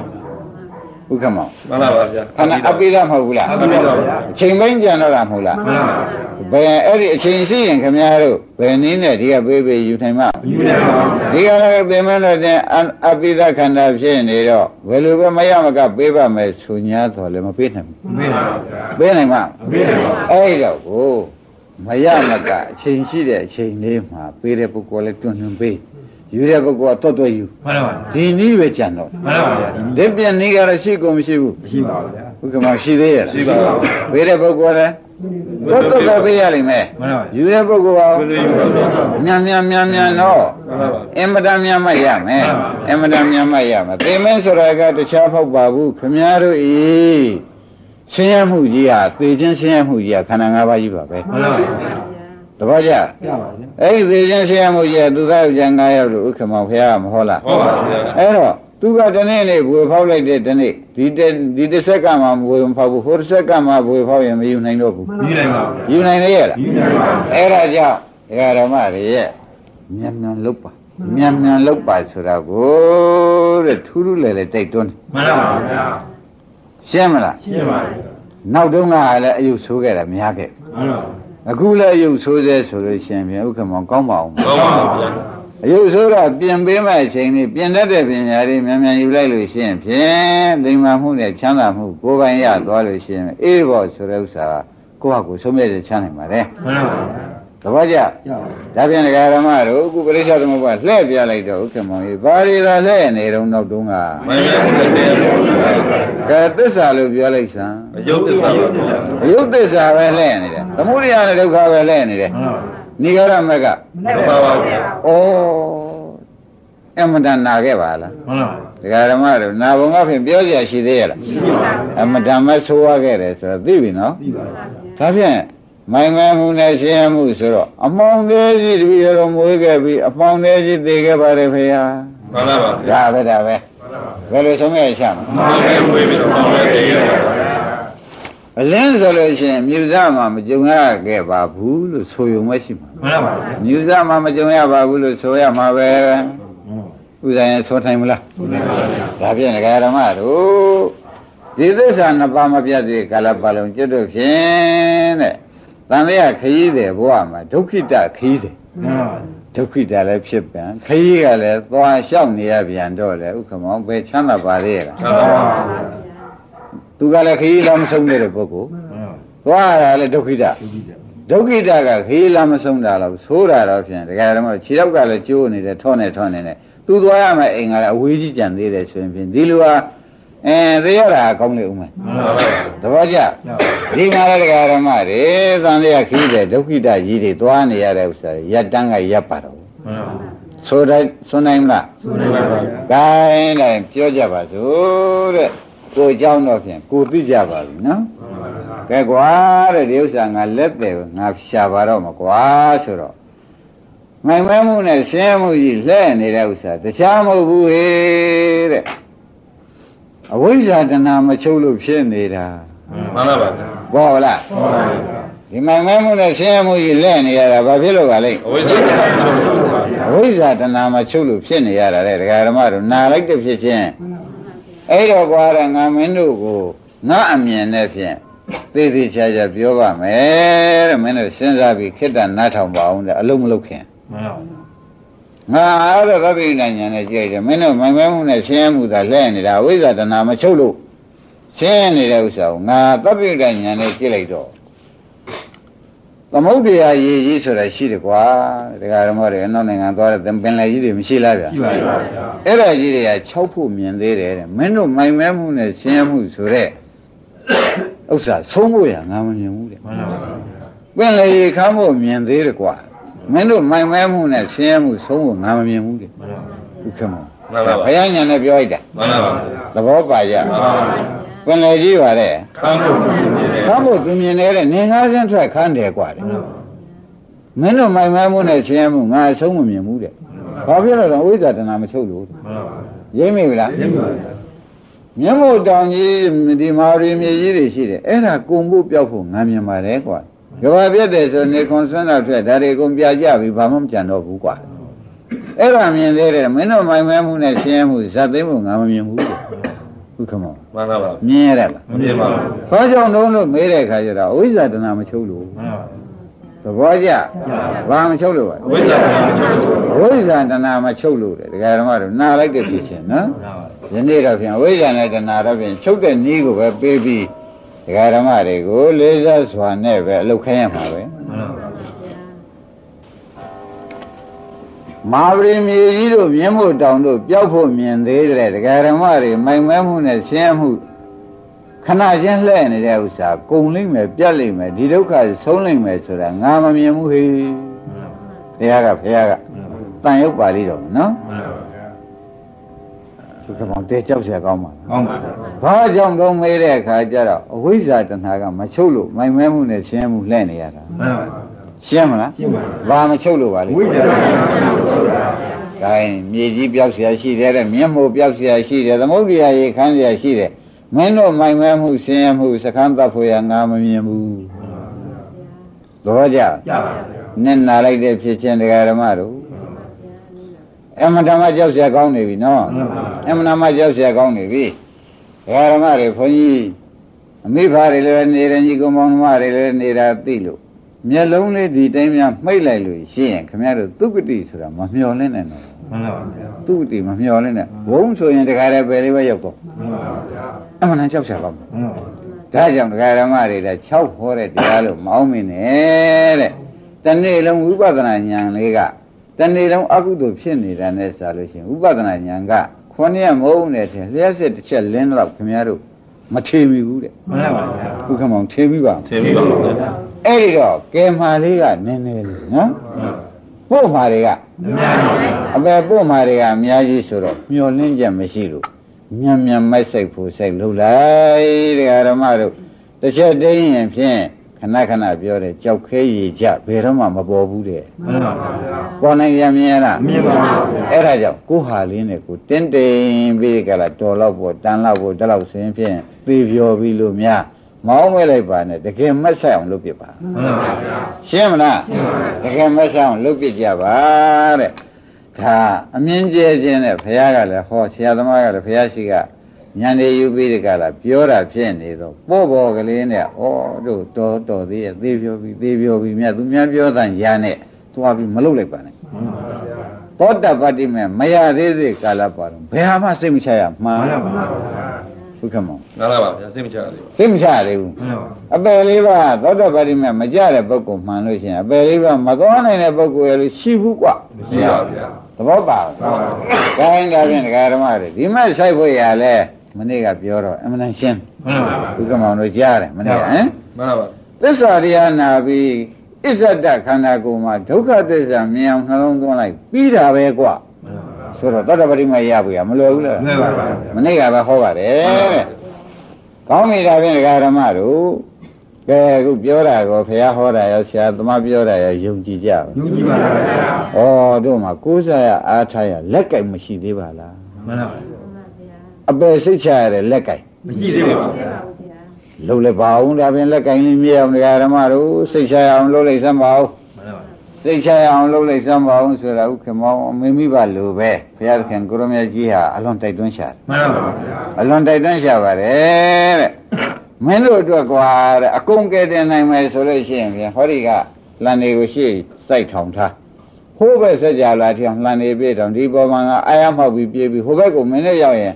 B: ဥက္ကမောင်
C: မှန်ပါပါဗျာ
B: ခန္ဓာအပိဓာမဟုတ်ဘူးလား
C: အပိဓာပါဗျာ
B: အချိန်ပိုင်းကြံတော့တာမဟုတ်လား
C: မှန်ပါပါ
B: ဘယ်အဲ့ဒီအချိန်ရှိရင်ခင်ဗျားတို့ဘယ်နည်းနဲ့ဒီကပေးပေးယူနိုင်မှာ
C: ယူနေပါဘူး
B: ဒီကလည်းသင်္မင်းလက်တန်အပိဓာခန္ဓာဖြစ်နေတော့ဘယ်လိုပဲမရမကပေးပါမယ်ဆိုညာတော့လည်းမပေးနိုင်ဘူး
C: မင်းပါဗျာ
B: ပေးနိုင်မှာ
C: မင်းပါ
B: အဲ့တော့ကိုမရမကအချိန်ရှိတဲ့အချိန်လေးမှာပေးတဲ့ပုဂ္ဂိုလ်လည်းတွန်းတွန်းပေး ယူတဲ့ပုဂ္ဂိုလ်ကတွတ်တွတ်ယူ
C: မှန်ပါပါ
B: ဒီနည်းပဲကြံတော့
C: မှန်ပါဗျာ
B: ဒီပြန်နည်းကတော့ရှိကုန်မရှိဘူး
C: ရှိပါဗျာ
B: ဘုက္ကမရှိသေးရဲ့လား
C: ရှိပါဘူး
B: ပေးတဲ့ပုဂ္ဂိုလ်လည်းတွတ်တွတ်ပဲပေးရလိမ့်မယ်
C: မှန်ပါပါ
B: ယူတဲ့ပုဂ္ဂိုလ်
C: ဘယ်လိုယူပါလဲ
B: ကမြန်မြန်မြန်မြန်တော့
C: မှန်ပါပါ
B: အင်မတန်မြန်မှရမယ်
C: မှန်ပါ
B: အင်မတန်မြန်မှရမယ်သေမင်းဆိုတာကတခြားဖောက်ပါဘူးခမည်းတော်ဤဆင်းရဲမှုကြီးဟာသေခြင်းဆင်းရဲမှုကြီးဟာခန္ဓာ၅ပါးကြီးပါပဲ
C: မှန်ပါပါ
B: တပည့်ကြ
C: ရပါဗျာ
B: အဲ့ဒီသေခြင်းဆင်းရဲမှုကြီးဟာသူသားယောက်ျား၅ယောက်လို့ဥက္ကမောင်ဖះမဟုတ်လား
C: ဟုတ်ပါဗျာ
B: အဲ့တော့သူကတနေ့နေ့ဘွေဖောက်လိုက်တဲ့တနေ့ဒီတဒီတစ်ဆက်ကမှဘွေမဖောက်ဘူးဟိုတစ်ဆက်ကမှဘွေဖောက်ရင်မယူနိုင်တော့ဘူး
C: ယူနိုင်ပါဗျာ
B: ယူနိုင်ရဲ့လား
C: ယူနိုင်ပါဗျာ
B: အဲ့ဒါကြောင့်ဒကာဓမ္မတွေရဲ့မြန်မြန်လုတ်ပါမြန်မြန်လုတ်ပါဆိုတာကိုတဲ့ထူးထူးလဲလဲတိုက်တွန်းတယ်
C: မှန်ပါပါဗျာ
B: ရှင်းမလား
C: ရှင်းပါပြီ
B: နောက်တုန်းကလည်းအယုတ်ဆိုးခဲ့တာများခဲ့
C: မှန်ပါပါ
B: အခုလည်းအယုတ်ဆိုးသေးဆိုလို့ရှင်းပြန်ဥက္ကမောင်ကောင်းပါအောင်
C: ကောင်းပါဗျာ
B: အယုတ်ဆိုးတော့ပြင်ပေးမဲ့အချိန်လေးပြင်တတ်တဲ့ပညာတွေမြန်မြန်ယူလိုက်လို့ရှင်းဖြင့်လိမ္မာမှုနဲ့ချမ်းသာမှုကိုယ်ပိုင်ရသွားလို့ရှင်းအေးပေါ့ဆိုတဲ့ဥစ္စာကကိုယ့်ဟာကိုယ်ဆုံးဖြတ်ချက်ချနိုင်ပါတယ်
C: မှန်ပါပါ
B: သဘောကျ
C: ရပါ
B: ဒါပြန်ဒကာရမတို့အခုပရိစ္ဆေသမုပ္ပါလှည့်ပြလိုက်တော့ဥက္ကမောင်ကြီးဘာရီသာလှည့်နေတော့နောက်တုန်းက
C: မှန်ပါပါဆရာ
B: ကဲသစ္စာလို့ပြောလိုက်စမ်း
C: အယုတ်သစ္စာပါဗျာ
B: အယုတ်သစ္စာပဲလှည့်နေတယ်သမုဒိယနဲ့ဒုက္ခပဲလှည့်နေတယ်
C: မှန်ပါ
B: နိဂရမက
C: မှန်ပါပါဗျာ
B: ဩအမတန်နာခဲ့ပါလား
C: မှန်ပါ
B: ဒကာရမတို့နာဘုံကဖြင့်ပြောကြရှိသေးရဲ့လား
C: ရှိပါဗျာ
B: အမတန်မဆိုးရခဲ့တယ်ဆိုတော့သိပြီနော်
C: ပြီးပါဗျာ
B: ဒါဖြင့် မိုင်မဲမှုနဲ့ရှင်းရမှုဆိုတော့အမောင်သေးကြီးတပည့်တော်မွေးခဲ့ပြီးအပေါင်းသေးကြီးသိခဲ့ပါတယ်ဖေဟာ
C: မှန်ပါပါဗျာ
B: ဒါပဲဒါပဲဘယ်လိုဆုံးရချမ
C: မှန်ပါဝေးပြီးတော့မှန်ပါတည်းရပါဗျာ
B: အလင်းဆိုလို့ရှိရင်မြူဇမှာမကြုံရခဲ့ပါဘူးလို့ဆိုရုံပဲရှိမှာ
C: မှန်ပါပါ
B: မြူဇမှာမကြုံရပါဘူးလို့ဆိုရမှာပဲဥဇာရင်ဆိုထိုင်မလား
C: မှန်ပါဗျာ
B: ဒါဖြင့်ဒကာဓမ္မတို့ဒီသစ္စာနှစ်ပါးမပြတ်သေးကာလပတ်လုံးကျွတ်တို့ဖြင့်တဲ့ တန်လျာခရီးတယ်ဘဝမှာဒုက္ခိတခရီးတယ်
C: မှန်ပါ
B: ဒုက္ခိတလည်းဖြစ်ပြန်ခရီးကလည်းသွားလျှောက်နေရပြန်တော့လေဥက္ကမောင်ပဲချမ်းသာပါလေလား
C: မှန်ပါပါ
B: သူကလည်းခရီးလည်းမဆုံးတဲ့ပုဂ္ဂိုလ်သွားရတာလည်းဒုက္ခိတဒုက္ခိတကခရီးလည်းမဆုံးတာလို့ဆိုးတာတော့ဖြင့်ဒကာဓမ္မခြေတော့ကလည်းကျိုးနေတယ်ထောနေထောနေတယ်သူသွားရမယ်အိမ်ကလည်းအဝေးကြီးကြံသေးတယ်ဆိုရင်ဖြင့်ဒီလူဟာ အဲသိရတာကောင်းလေဦးမယ်
C: မှန်ပါပါ
B: သဘောကျဒီမှာလည်းဒကာဓမ္မတွေသံဃာခရီးတဲ့ဒုက္ခိတကြီးတွေသွားနေရတဲ့ဥစ္စာတွေရက်တန်းကရပ်ပါတော့
C: မှန်ပါပါ
B: ဆိုတိုင်းဆိုနိုင်မလား
C: ဆိုနေပါဗျာ
B: ။ဂိုင်းတိုင်းပြောကြပါစို့တဲ့။ကိုเจ้าတော့ဖြင့်ကိုသိကြပါပြီနော်။ကဲကွာတဲ့ဒီဥစ္စာငါလက်တယ်ငါရှာပါတော့မကွာဆိုတော့ငိုင်မဲမှုနဲ့ရှင်းမှုကြီးလှဲ့နေတဲ့ဥစ္စာတခြားမဟုတ်ဘူးဟေ့တဲ့ အဝိဇ္ဇာတဏမချုပ်လို့ဖြစ်နေတာ
C: မှန်ပါပါဗျာ
B: ဘောလား
C: ဟုတ်ပါဗျာ
B: ဒဒီမိုင်မဲမှုနဲ့ဆင်းရဲမှုကြီးလဲနေရတာဘာဖြစ်လို့ပါလဲ
C: အဝိဇ္ဇာချုပ်လို့ပါဗျာ
B: အဝိဇ္ဇာတဏမချုပ်လို့ဖြစ်နေရတာလေဒကာဓမ္မတို့နာလိုက်တဲ့ဖြစ်ချင်းအဲ့တော့ကွာတဲ့ငါမင်းတို့ကိုငါအမြင်နဲ့ဖြင့်သေသေးချာချာပြောပါမယ်တဲ့မင်းတို့စဉ်းစားပြီးခိတ္တနားထောင်ပါအောင်တဲ့အလုံးမလုံးခင်
C: မှန်ပါ
B: ငါအဲ့တော့သဗ္ဗိဉာဏ်ညာနဲ့ကြည့်တယ်မင်းတို့မိုင်မဲမှုနဲ့ဆင်းရဲမှုသာလဲနေတာအဝိဇ္ဇာတဏမချုပ်လို့ဆင်းရဲနေတဲ့ဥစ္စာကိုငါသဗ္ဗိဉာဏ်ညာနဲ့ကြည့်လိုက်တော့သမုဒ္ဒရာရည်ကြီးဆိုတာရှိတယ်ကွာဒကာဓမ္မတွေအနောက်နိုင်ငံသွားတဲ့သင်ပင်လယ်ကြီးတွေမရှိလားဗျာ
C: ရှိပါပါဗျာ
B: အဲ့ဒါကြီးတွေက6ဖို့မြင်သေးတယ်တဲ့မင်းတို့မိုင်မဲမှုနဲ့ဆင်းရဲမှုဆိုတဲ့ဥစ္စာဆုံးဖို့ရငါမမြင်ဘူးတဲ့
C: မှန်ပါဗျာ
B: ပင်လေရေခမ်းဖို့မြင်သေးတယ်ကွာ မင်းတို့မိုင်မဲမှုနဲ့ဆင်းရဲမှုဆုံးဖို့ငါမမြင်ဘူးတဲ့
C: မှန်ပါ
B: ဥက္ကမော
C: မှန်ပါပါ
B: ဘုရားညာနဲ့ပြောလိုက်တာ
C: မှန်ပါပါ
B: သဘောပါကြ
C: မှန်ပါပါ
B: ပင်လေကြီးပါတဲ့
C: ခမ်းဖို့မြင်နေတယ်
B: ခမ်းဖို့သူမြင်နေတဲ့နေငါးစင်းထွက်ခမ်းတယ်ကွာတဲ့မင်းတို့မိုင်မဲမှုနဲ့ဆင်းရဲမှုငါအဆုံးမမြင်ဘူးတဲ့ဘာဖြစ်လို့လဲဝိဇ္ဇာတဏမချုပ်လို့
C: မှန်ပါပါ
B: ရိမ့်မိဗလား
C: ရှင်းပါဗျာ
B: မျက်မှောက်တောင်ကြီးဒီမာရီမြေကြီးတွေရှိတယ်အဲ့ဒါကုံဖို့ပြောက်ဖို့ငါမြင်ပါတယ်ကွာ ကဘာပြတ်တယ်ဆိုနေခွန်ဆွမ်းတော့ထွက်ဒါတွေကုံပြကြပြီဘာမှမကြံတော့ဘူးကွာအဲ့ဒါမြင်သေးတယ်မင်းတို့မိုင်မဲမှုနဲ့ရှင်းမှုဇတ်သိမ်းမှုငါမမြင်ဘူးတဲ့ဟုတ်ကမော
C: မှန်ပါပါ
B: မြင်ရတာလား
C: မမြင်ပါဘူး
B: ဘာကြောင့်လုံးလို့မေးတဲ့အခါကျတော့အဝိဇ္ဇာတဏမချုပ်လို့
C: မှန်ပါပါ
B: သဘောကျဘာမချုပ်လို့ပါ
C: အဝိဇ္ဇာချုပ်လို့
B: အဝိဇ္ဇာတဏမချုပ်လို့တဲ့ဒကာဓမ္မတို့နားလိုက်တဲ့ဖြစ်ချင်းနော်
C: မှန်ပါပါ
B: ယနေ့တော့ဖြင့်အဝိဇ္ဇာနဲ့တဏှာတော့ဖြင့်ချုပ်တဲ့နည်းကိုပဲပေးပြီး ဒကာဓမ္မတွေကိုလေးစားစွာနဲ့ပဲအလုတ်ခိုင်းရမှာပဲ
C: မှန်ပါပါ
B: မာပရိမြေကြီးတို့မြင်းမို့တောင်တို့ပျောက်ဖို့မြင်သေးတယ်ဒကာဓမ္မတွေမိုင်မဲမှုနဲ့ဆင်းရဲမှုခဏချင်းလှဲ့နေတဲ့ဥစ္စာကုံလိမ့်မယ်ပြတ်လိမ့်မယ်ဒီဒုက္ခဆုံးလိမ့်မယ်ဆိုတာငါမမြင်ဘူးဟေ့ဘုရားကဘုရားကတန်ရုပ်ပါလိတော့နော်
C: မှန်ပါဗျာ
B: ဒီကမောင်တဲကြောက်เสียကောင်းပါလား
C: ကောင်းပါဗျာ
B: ဘာကြောင့်ကောင်းမေးတဲ့အခါကျတော့အဝိဇ္ဇာတဏှာကမချုပ်လို့မိုင်မဲမှုနဲ့ရှင်းမှုလှဲ့နေရတာ
C: မှန်ပါပါ
B: ရှင်းမလား
C: ရှင်းပါ
B: ဘာမချုပ်လို့ပါလဲ
C: ဝိဇ္ဇာချုပ်တာ
B: ဒါရင်မြေကြီးပြောက်เสียရှိတယ်တဲ့မျက်မှောပြောက်เสียရှိတယ်သမုဒ္ဒရာရေခမ်းเสียရှိတယ်မင်းတို့မိုင်မဲမှုရှင်းမှုစခန်းတပ်ဖို့ရငါမမြင်ဘူးသဘောကျ
C: ကြပါဗျာ
B: နဲ့နာလိုက်တဲ့ဖြစ်ချင်းတရားဓမ္မတို့ အမှန်တမ်းကြောက်เสียကောင်းနေပြီနော် အမှန်တမ်းကြောက်เสียကောင်းနေပြီတရားဓမ္မတွေခွန်ကြီးအမိဖားတွေလည်းနေတယ်ညီကောင်မောင်နှမတွေလည်းနေတာသိလို့မျက်လုံးလေးဒီတိုင်းများမှိတ်လိုက်လို့ရှိရင်ခင်ဗျားတို့သုကတိဆိုတာမမျော်လင့်နဲ့နော်
C: မှန်ပါဗျာ
B: သုကတိမမျော်လင့်နဲ့ဘုံဆိုရင်တခါတည်းပဲလေးပဲရောက်တော့
C: မှန်ပါဗျာ
B: အမှန်တမ်းကြောက်เสียကောင်း
C: မှန်ပါ
B: ဒါကြောင့်တရားဓမ္မတွေလည်း6ဟောတဲ့တရားလို့မအောင်မင်းနဲ့တဲ့တနေ့လုံးဝိပဿနာဉာဏ်လေးက တနေ့လုံးအကုသိုလ်ဖြစ်နေတာနဲ့ဆိုလို့ရှိရင်ဝိပဿနာဉာဏ်ကခွန်ရမဟုတ်နဲ့တဲ့လျှက်စစ်တစ်ချက်လင်းတော့ခင်ဗျားတို့မထေမိဘူးတဲ့
C: မှန်ပါဗျာ
B: ဘုခမောင်ထေမိပါ
C: ထင်ပြီပါဗျာ
B: အဲ့ဒီတော့ကဲမာလေးကနည်းနည်းလေးနော်ပို့မာတွေက
C: အများကြီး
B: အပေပို့မာတွေကအများကြီးဆိုတော့မျောလင်းချက်မရှိလို့မြန်မြန်မိုက်စိတ်ဖို့စိတ်လှုပ်လိုက်တဲ့ဓမ္မတို့တစ်ချက်တင်းရင်ဖြင့် ခဏခဏပြောတယ်ကြောက်ခဲရည်ကြဘယ်တော့မှမပေါ်ဘူးတဲ့
C: မှန်ပါဗျာ
B: ပေါ်နိုင်ရမြင်လား
C: မြင်ပါဗျာ
B: အဲ့ဒါကြောင့်ကိုဟာလေးနဲ့ကိုတင်းတိမ်ပြီးကြလားတော်တော့ပေါ်တန်တော့ပေါ်တလောက်ဆိုရင်ဖြင့်သေပြောပြီးလို့များမောင်းမဲလိုက်ပါနဲ့တကယ်မက်ဆက်အောင်လုပ်ပြပါ
C: မှန်ပါဗျာ
B: ရှင်းမလားတကယ်မဆက်အောင်လုပ်ပြကြပါတဲ့ဒါအမြင့်ကျဲခြင်းနဲ့ဘုရားကလည်းဟောဆရာသမားကလည်းဘုရားရှိက ဉာဏ်ရည်ယူပြီးဒီကလာပြောတာဖြစ်နေတော့ပေါ့ပေါ်ကလေးနဲ့ဩတို့တော်တော်သေးရဲ့သေပြောပြီးသေပြောပြီးမြတ်သူများပြောတဲ့ညာနဲ့သွားပြီးမလုပ်လိုက်ပါနဲ့
C: မှန်ပါဗျာ
B: သောတပတ္တိမေမရသေးသေးကာလပါတော့ဘယ်ဟာမှစိတ်မချရမှန်
C: မှန်ပါဗျာ
B: ဘုခမောင်
C: နားလားပါဗျာစိတ်မချရသေး
B: စိတ်မချရသေးဘူး
C: ဘူးမှန်ပါ
B: အပယ်လေးပါးသောတပတ္တိမေမကြတဲ့ပုဂ္ဂိုလ်မှန်လို့ရှိရင်အပယ်လေးပါးမသွားနိုင်တဲ့ပုဂ္ဂိုလ်ရဲ့လို့ရှိဘူးကွာ
C: မရှိပါဗျာ
B: သဘောပါ
C: မှန်ပါဗျာ။
B: ဒါရင်ဒါဖြင့်ဒကာဓမ္မတွေဒီမဲ့ဆိုင်ဖို့ရလဲ မနေ့ကပြောတော့အမှန်တန်ရှင်း
C: မှန်ပါ
B: ဘုကမောင်တို့ကြားတယ်မနေ့ကဟမ်
C: မှန်ပါ
B: သစ္စာတရားနာပြီးအစ္ဆဒခန္ဓာကိုယ်မှာဒုက္ခသစ္စာမြင်အောင်နှလုံးသွင်းလိုက်ပြီးတာပဲကွာ
C: မှန်ပါ
B: ဆိုတော့သောတပတိမရဘူးရမလွယ်ဘူးလား
C: မှန်ပါဗျာ
B: မနေ့ကပဲဟောပါတယ်တဲ့ကောင်းပြီဒါဖြင့်ဒကာဓမ္မတို့ကဲအခုပြောတာကိုဘုရားဟောတာရောဆရာသမားပြောတာရောယုံကြည်ကြပါ
C: ယုံကြည်ပါလားဗျာ
B: ဩတို့မှာကိုးစားရအားထားရလက်ကင်မရှိသေးပါလား
C: မှန်ပါ
B: အပယ်စိတ်ချရတဲ့လက်ကင်
C: မရှိသေးပါဗျာ
B: ဟလှုပ်လိုက်ပါအောင်ဒါပြင်လက်ကင်လေးမြဲအောင်ဒကာဓမ္မတို့စိတ်ချရအောင်လှုပ်လိုက်စမ်းပါအောင်
C: မှန်ပါပါ
B: စိတ်ချရအောင်လှုပ်လိုက်စမ်းပါအောင်ဆိုတာဥက္ကမောင်မိမိပါလိုပဲဘုရားသခင်ကိုရမကြီးဟာအလွန်တိုက်တွန်းရှာတယ်
C: မှန်ပါပါဗျာ
B: အလွန်တိုက်တွန်းရှာပါတယ်တဲ့မင်းတို့အတွက်ကွာတဲ့အကုန်ကဲတင်နိုင်မယ်ဆိုလို့ရှိရင်ပြန်ဟောဒီကလန်တွေကိုရှေ့စိုက်ထောင်ထားဟိုးဘက်ဆက်ကြလာထအောင်လန်နေပြေးတောင်ဒီပေါ်မှာငါအာရမောက်ပြီးပြေးပြီးဟိုဘက်ကိုမင်းနဲ့ရောက်ရင်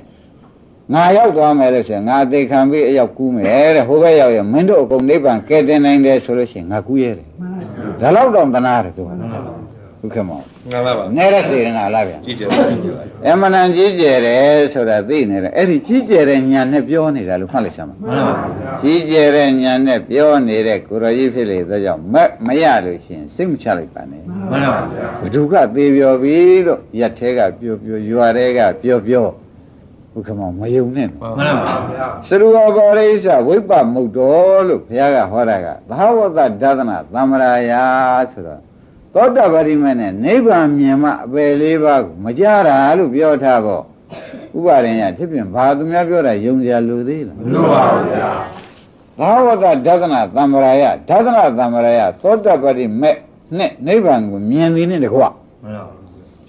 B: ငါရောက်သွားမယ်လို့ဆိုရင်ငါအသေးခံပြီးအရောက်ကူးမယ်တဲ့ဟိုဘက်ရောက်ရင်မင်းတို့အကုန်နိဗ္ဗာန်ကဲတင်နိုင်တယ်ဆိုလို့ရှိရင်ငါကူးရတယ်ဒါတော့တောင်တနာတယ်သူကဒုက္ခမောင်
C: မှန်ပါပါ
B: နေရစေရနာလားဗျာ
C: ကြည့်ကြပါကြည့်ပါ
B: အမှန်တန်ကြီးကျယ်တယ်ဆိုတာသိနေတယ်အဲ့ဒီကြီးကျယ်တဲ့ညာနဲ့ပြောနေတာလို့မှတ်လိုက်စမ်းပါ
C: မှန်ပါပါ
B: ကြီးကျယ်တဲ့ညာနဲ့ပြောနေတဲ့ကိုရကြီးဖြစ်လေသောကြောင့်မမရလို့ရှိရင်စိတ်မချလိုက်ပါနဲ့
C: မှန်ပါပါဗျာ
B: ဘဒုကသေးပြောပြီလို့ရက်သေးကပြောပြောရွာသေးကပြောပြော ဘုခမောင်မယုံနဲ့
C: မှန်ပါပါဗျာ
B: သရူဝဘောရိစ္ဆဝိပ္ပမုတ်တော်လို့ဘုရားကဟောတာကဘာဝတ္တဒသနာသံ္မရာယဆိုတော့သောတပတိမေနဲ့နိဗ္ဗာန်မြင်မှအပယ်လေးပါးကိုမကြတာလို့ပြောထားပေါ့ဥပါရင်ရဖြစ်ပြင်ဘာသူများပြောတာယုံကြလို့သေးလား
C: မလို့ပါဘူးဗျာ
B: ဘာဝတ္တဒသနာသံ္မရာယဒသနာသံ္မရာယသောတပတိမေနဲ့နိဗ္ဗာန်ကိုမြင်သည်နဲ့တကွ
C: မှန်ပါပါ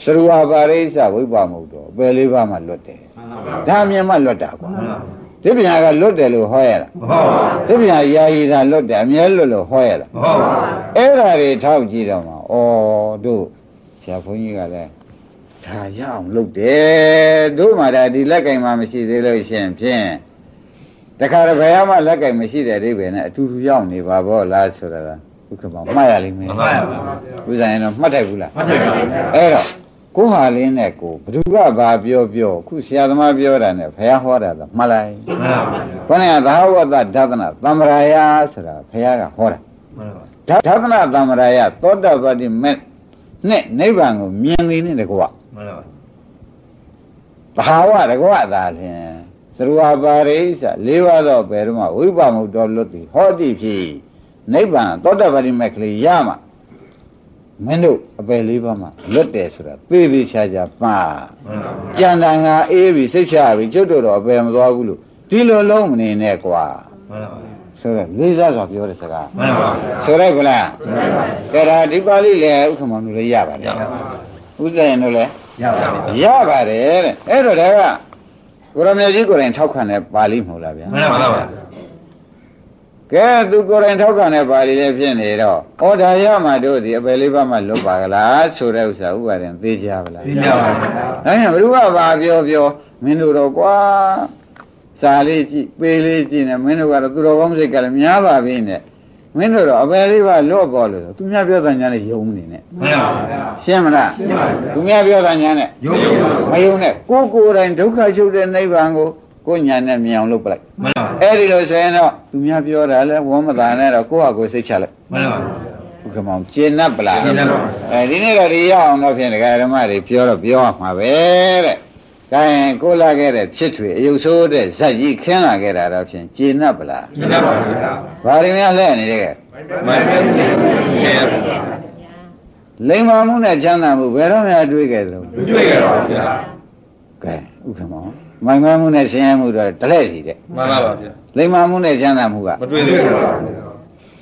B: သရူဝဘောရိစ္ဆဝိပ္ပမုတ်တော်အပယ်လေးပါးမှလွတ်တယ် ဒါမြင်မှလွတ်တာကွာ
C: မှန်ပါပါ
B: ဒီပညာကလွတ်တယ်လို့ဟောရလား
C: မဟုတ်ပါ
B: ဒီပညာယာယီသာလွတ်တယ်အမြဲလွတ်လို့ဟောရလား
C: ဘူးမဟုတ်ပါ
B: အဲ့ဓာတွေထောက်ကြည့်တော့မှဩတို့ဆရာဘုန်းကြီးကလည်းဒါရအောင်လုပ်တယ်တို့မှဒါဒီလက်ကင်မှမရှိသေးလို့ရှင်ဖြင့်တခါတည်းဘယ်မှလက်ကင်မရှိတဲ့အိဗယ်နဲ့အတူတူရောက်နေပါဘောလားဆိုတာကဥက္ကမမှတ်ရလိမ့်မယ်
C: မှန်ပါပါ
B: ဥဇာရင်တော့မှတ်တယ်ဘူးလား
C: မှတ်တယ်ပါဗျာ
B: အဲ့တော့ ကိုဟာလင်းနဲ့ကိုဘ누구ကဘာပြောပြောခုဆရာသမားပြောတာနဲ့ဘုရားဟောတာတော့မှတ်လိုက်
C: မှန်ပါပါ
B: ခေါင်းကသာဝတ္တဒသနာသံ္မရာယဆိုတာဘုရားကဟောတာ
C: မှန်ပါ
B: ဓဒသနာသံ္မရာယသောတပတ္တိမဲ့နဲ့နိဗ္ဗာန်ကိုမြင်နေနဲ့တကွ
C: မှန်ပါ
B: ဘာဝတကွသာဖြင့်သရဝပါရိစ္ဆလေးပါးသောဘယ်တော့မှဝိပမုတ်တော်လွတ်သည်ဟောတိဖြစ်နိဗ္ဗာန်သောတပတ္တိမဲ့ကလေးရမှာမ င်းတို့အပယ်လေးပါးမှလွတ်တယ်ဆိုတာသိသိချာချာပါ
C: မှန်ပါ
B: ကြံတန်ကအေးပြီစိတ်ချပြီကျွတ်တို့တော့အပယ်မသွားဘူးလို့ဒီလိုလုံးမနေနဲ့ကွာ
C: မှန်ပါ
B: ဆိုတော့လေးစားစွာပြောတဲ့စကား
C: မှန်ပါ
B: ဆိုရိုက်ဗလားကဲဒါဒီပါဠိလည်းဥက္ကမတို့လည်းရပါတယ်ဥဇယင်တို့လည်း
C: ရပါပြီ
B: ရပါတယ်တဲ့အဲ့တော့ဒါကကိုရမေကြီးကိုယ်တိုင်ထောက်ခံတဲ့ပါဠိမဟုတ်လားဗျာ
C: မှန်ပါပါ
B: ကဲသူကိုယ်တိုင်ထောက်ခံတဲ့ပါဠိလည်းဖြစ်နေတော့ဩဒါရမှတို့ဒီအပယ်လေးပါးမှလွတ်ပါကလားဆိုတဲ့ဥစ္စာဥပါရင်သိကြပါလား
C: သိကြပါဗျာ
B: ဒါရင်ဘ누구ကဘာပြောပြောမင်းတို့တော့ကွာစာလေးကြည့်ပေးလေးကြည့်နေမင်းတို့ကတော့သူတော်ကောင်းစိတ်ကလည်းများပါပြီနဲ့မင်းတို့တော့အပယ်လေးပါလွတ်ပေါ်လို့ဆိုသူများပြောတဲ့ညာနဲ့ယုံနေနဲ့
C: မှန်ပါဗျာ
B: ရှင်းမလား
C: ရှင်းပါပြီ
B: သူများပြောတဲ့ညာနဲ့
C: ယုံကြည်ပါ
B: မယုံနဲ့ကိုယ်ကိုယ်တိုင်ဒုက္ခချုပ်တဲ့နိဗ္ဗာန်ကို ကိုယ်ညာနဲ့မြင်အောင်လုပ်ပလိုက်
C: မှန်ပါ
B: အဲ့ဒီလိုဆိုရင်တော့သူများပြောတာလဲဝမ်းမသာနဲ့တော့ကိုယ့်ဟာကိုယ်စိတ်ချလိုက်
C: မှန်ပါ
B: ဘုခမောင်ကျေနပ်ပလား
C: ကျေနပ်ပါ
B: အဲဒီနေ့တော့ဒီရအောင်တော့ဖြင့်ဒကာဓမ္မတွေပြောတော့ပြောရမှာပဲတဲ့။ဒါရင်ကိုလာခဲ့တဲ့ဖြစ်ထွေအယုတ်ဆိုးတဲ့ဇက်ကြီးခင်းလာခဲ့တာတော့ဖြင့်ကျေနပ်ပလား
C: ကျေနပ်ပါဗျာ။
B: ဘာတွေများလဲနေတဲ့ကဲ
C: မှန်ပါခင်ဗျာ
B: လိမ္မာမှုနဲ့ချမ်းသာမှုဘယ်တော့မှတွေ့ခဲ့သလဲ
C: တွေ့ကြပါဗျာ။
B: ကဲဥက္ကမောင် မိုင်မမှုနဲ့ဆင်းရဲမှုတော့တလဲစီတဲ့
C: မှန်ပါပါဗျာ။
B: လိမ္မာမှုနဲ့ချမ်းသာမှုက
C: မတွေ့သေးဘူးဗျာ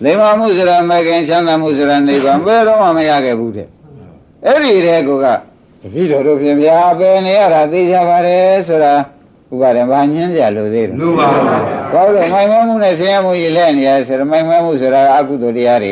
B: လိမ္မာမှုဆိုတာမကင်ချမ်းသာမှုဆိုတာနိဗ္ဗာန်ဘယ်တော့မှမရခဲ့ဘူးတဲ့။အဲ့ဒီတဲ့ကောကတပည့်တော်တို့ဖြင့်ဗျာပဲနေရတာသိကြပါတယ်ဆိုတာဥပါဒေဘာညင်းကြလို့သေးတယ်
C: လူပါပါဗျာ
B: ကောင်းလို့မိုင်မဲမှုနဲ့ဆင်းရဲမှုကြီးလဲနေရဆိုတော့မိုင်မဲမှုဆိုတာကအကုသိုလ်တရားတွေ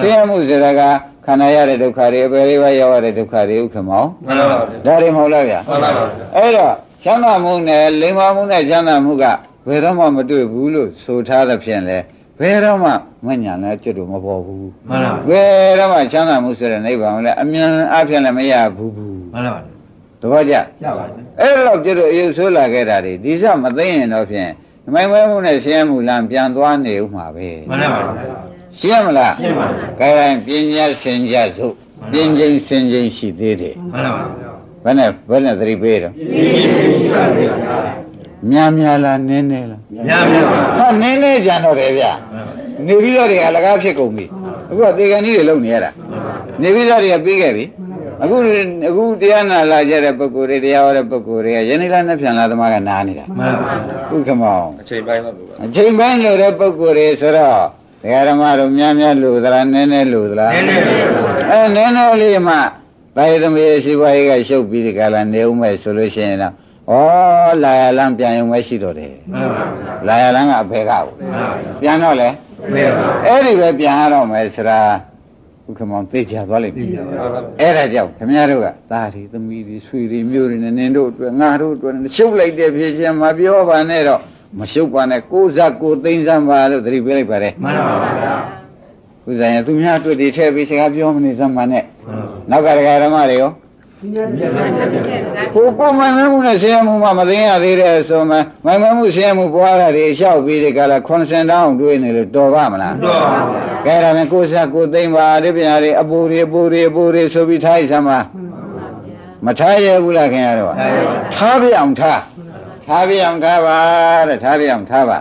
B: ဆင်းရဲမှုဆိုတာကခန္ဓာရတဲ့ဒုက္ခတွေအပယ်လေးပါးရောက်ရတဲ့ဒုက္ခတွေဥက္ကမော
C: မှန်ပါပါဗျာ
B: ဒါတွေမဟုတ်လားဗျာ
C: မှန်ပါပါဗျာ
B: အဲ့တော့ ချမ်းသာမှုနဲ့လိမ္မာမှုနဲ့ချမ်းသာမှုကဘယ်တော့မှမတွေ့ဘူးလို့ဆိုထားသဖြင့်လဲဘယ်တော့မှမညာလဲကျွတ်တော့မပေါ်ဘူး
C: မှန်ပါ
B: ဘယ်တော့မှချမ်းသာမှုဆိုတဲ့နိဗ္ဗာန်ကိုလည်းအမြန်အပြည့်လည်းမရဘူးဘူး
C: မှန်ပါ
B: တပည့်ကြ
C: ရပါတယ်
B: အဲ့တော့ကျွတ်တော့အယုဆိုးလာခဲ့တာတွေဒီစမသိရင်တော့ဖြင့်မိုင်မဲမှုနဲ့ဆင်းရဲမှုလမ်းပြန်သွားနေဥမှာပဲ
C: မှန်ပါဗျာ
B: ရှင်းမလား
C: ရှင်းပါပြီ
B: ကဲတိုင်းပညာစင်ကြစို့ပင်ချင်းစင်ချင်းရှိသေးတယ်
C: မှန်ပါဗျာ
B: ဘယ်နဲ့ဘယ်နဲ့သတိပေးတော့
C: ဒီရှိပါဗျာ
B: များများလားနင်းနေလား
C: ညမြပါ
B: ဟာနင်းနေကြံတော့တယ်ဗျနေပြီးတော့တွေအလကားဖြစ်ကုန်ပြီအခုကသေကန်ကြီးတွေလုံနေရတာနေပြီးတော့တွေကပြီးခဲ့ပြီအခုအခုတရားနာလာကြတဲ့ပုဂ္ဂိုလ်တွေတရားဟောတဲ့ပုဂ္ဂိုလ်တွေကယနေ့လားနှစ်ပြန်လာသမားကနားနေတာ
C: မှန်ပါဗျာ
B: ဥက္ကမောင်
C: အချိန်ပိုင်းပါဘုရား
B: အချိန်ပိုင်းလို့တဲ့ပုဂ္ဂိုလ်တွေဆိုတော့တရားဓမ္မတို့များများလို့သလားနည်းနည်းလို့သလား
C: နည်းနည်းလေးပါ
B: အဲနည်းနည်းလေးမှ တာယသမီးရှိပွားရေးကရှုပ်ပြီးဒီကလာနေဦးမဲ့ဆိုလို့ရှိရင်တော့ဩလာရလန်းပြန်ရုံပဲရှိတော့တယ်
C: မှန်ပါဗျာ
B: လာရလန်းကအဖေကကို
C: မှန်ပါဗျာ
B: ပြန်တော့လေ
C: မေပါ
B: အဲ့ဒီပဲပြန်ရတော့မယ်ဆိုတာဥက္ကမောင်သိကြသွားလိမ့်မယ်
C: မှန်ပါဗျာ
B: အဲ့ဒါကြောင့်ခင်ဗျားတို့ကသားတွေသမီးတွေဆွေတွေမျိုးတွေနဲ့နင်တို့အတွက်ငါတို့အတွက်ရှုပ်လိုက်တဲ့ဖြစ်ချင်းမပြောပါနဲ့တော့မရှုပ်ပါနဲ့ကိုယ်စားကိုယ်သိမ့်စမ်းပါလို့သတိပေးလိုက်ပါတယ်
C: မှန်ပါဗျာ
B: ဥဇာရသူများအတွက်ဒီထည့်ပြီးစကားပြောမနေစမ်းပါနဲ့
C: မှန်ပါ
B: နောက်ကဒကာဓမ္မတွေရောကိုကိုမိုင်မဲမှုနဲ့ဆင်းရဲမှုမှမသိရသေးတဲ့ဆိုမှမိုင်မဲမှုဆင်းရဲမှုပွားတာတွေလျှောက်ပြီးဒီကလာ90တောင်းတွေးနေလို့တော်ပါမလား
C: တော့ပါဗျာ
B: ကဲဒါနဲ့ကိုယ်စားကိုယ်သိမ့်ပါဒီပြန်ရည်အပူတွေအပူတွေအပူတွေဆိုပြီးထားရစမ်းပါမထားရဘူးလားခင်ဗျားတို့ကထားပြအောင်ထားထားပြအောင်ထားပါတဲ့ထားပြအောင်ထားပါ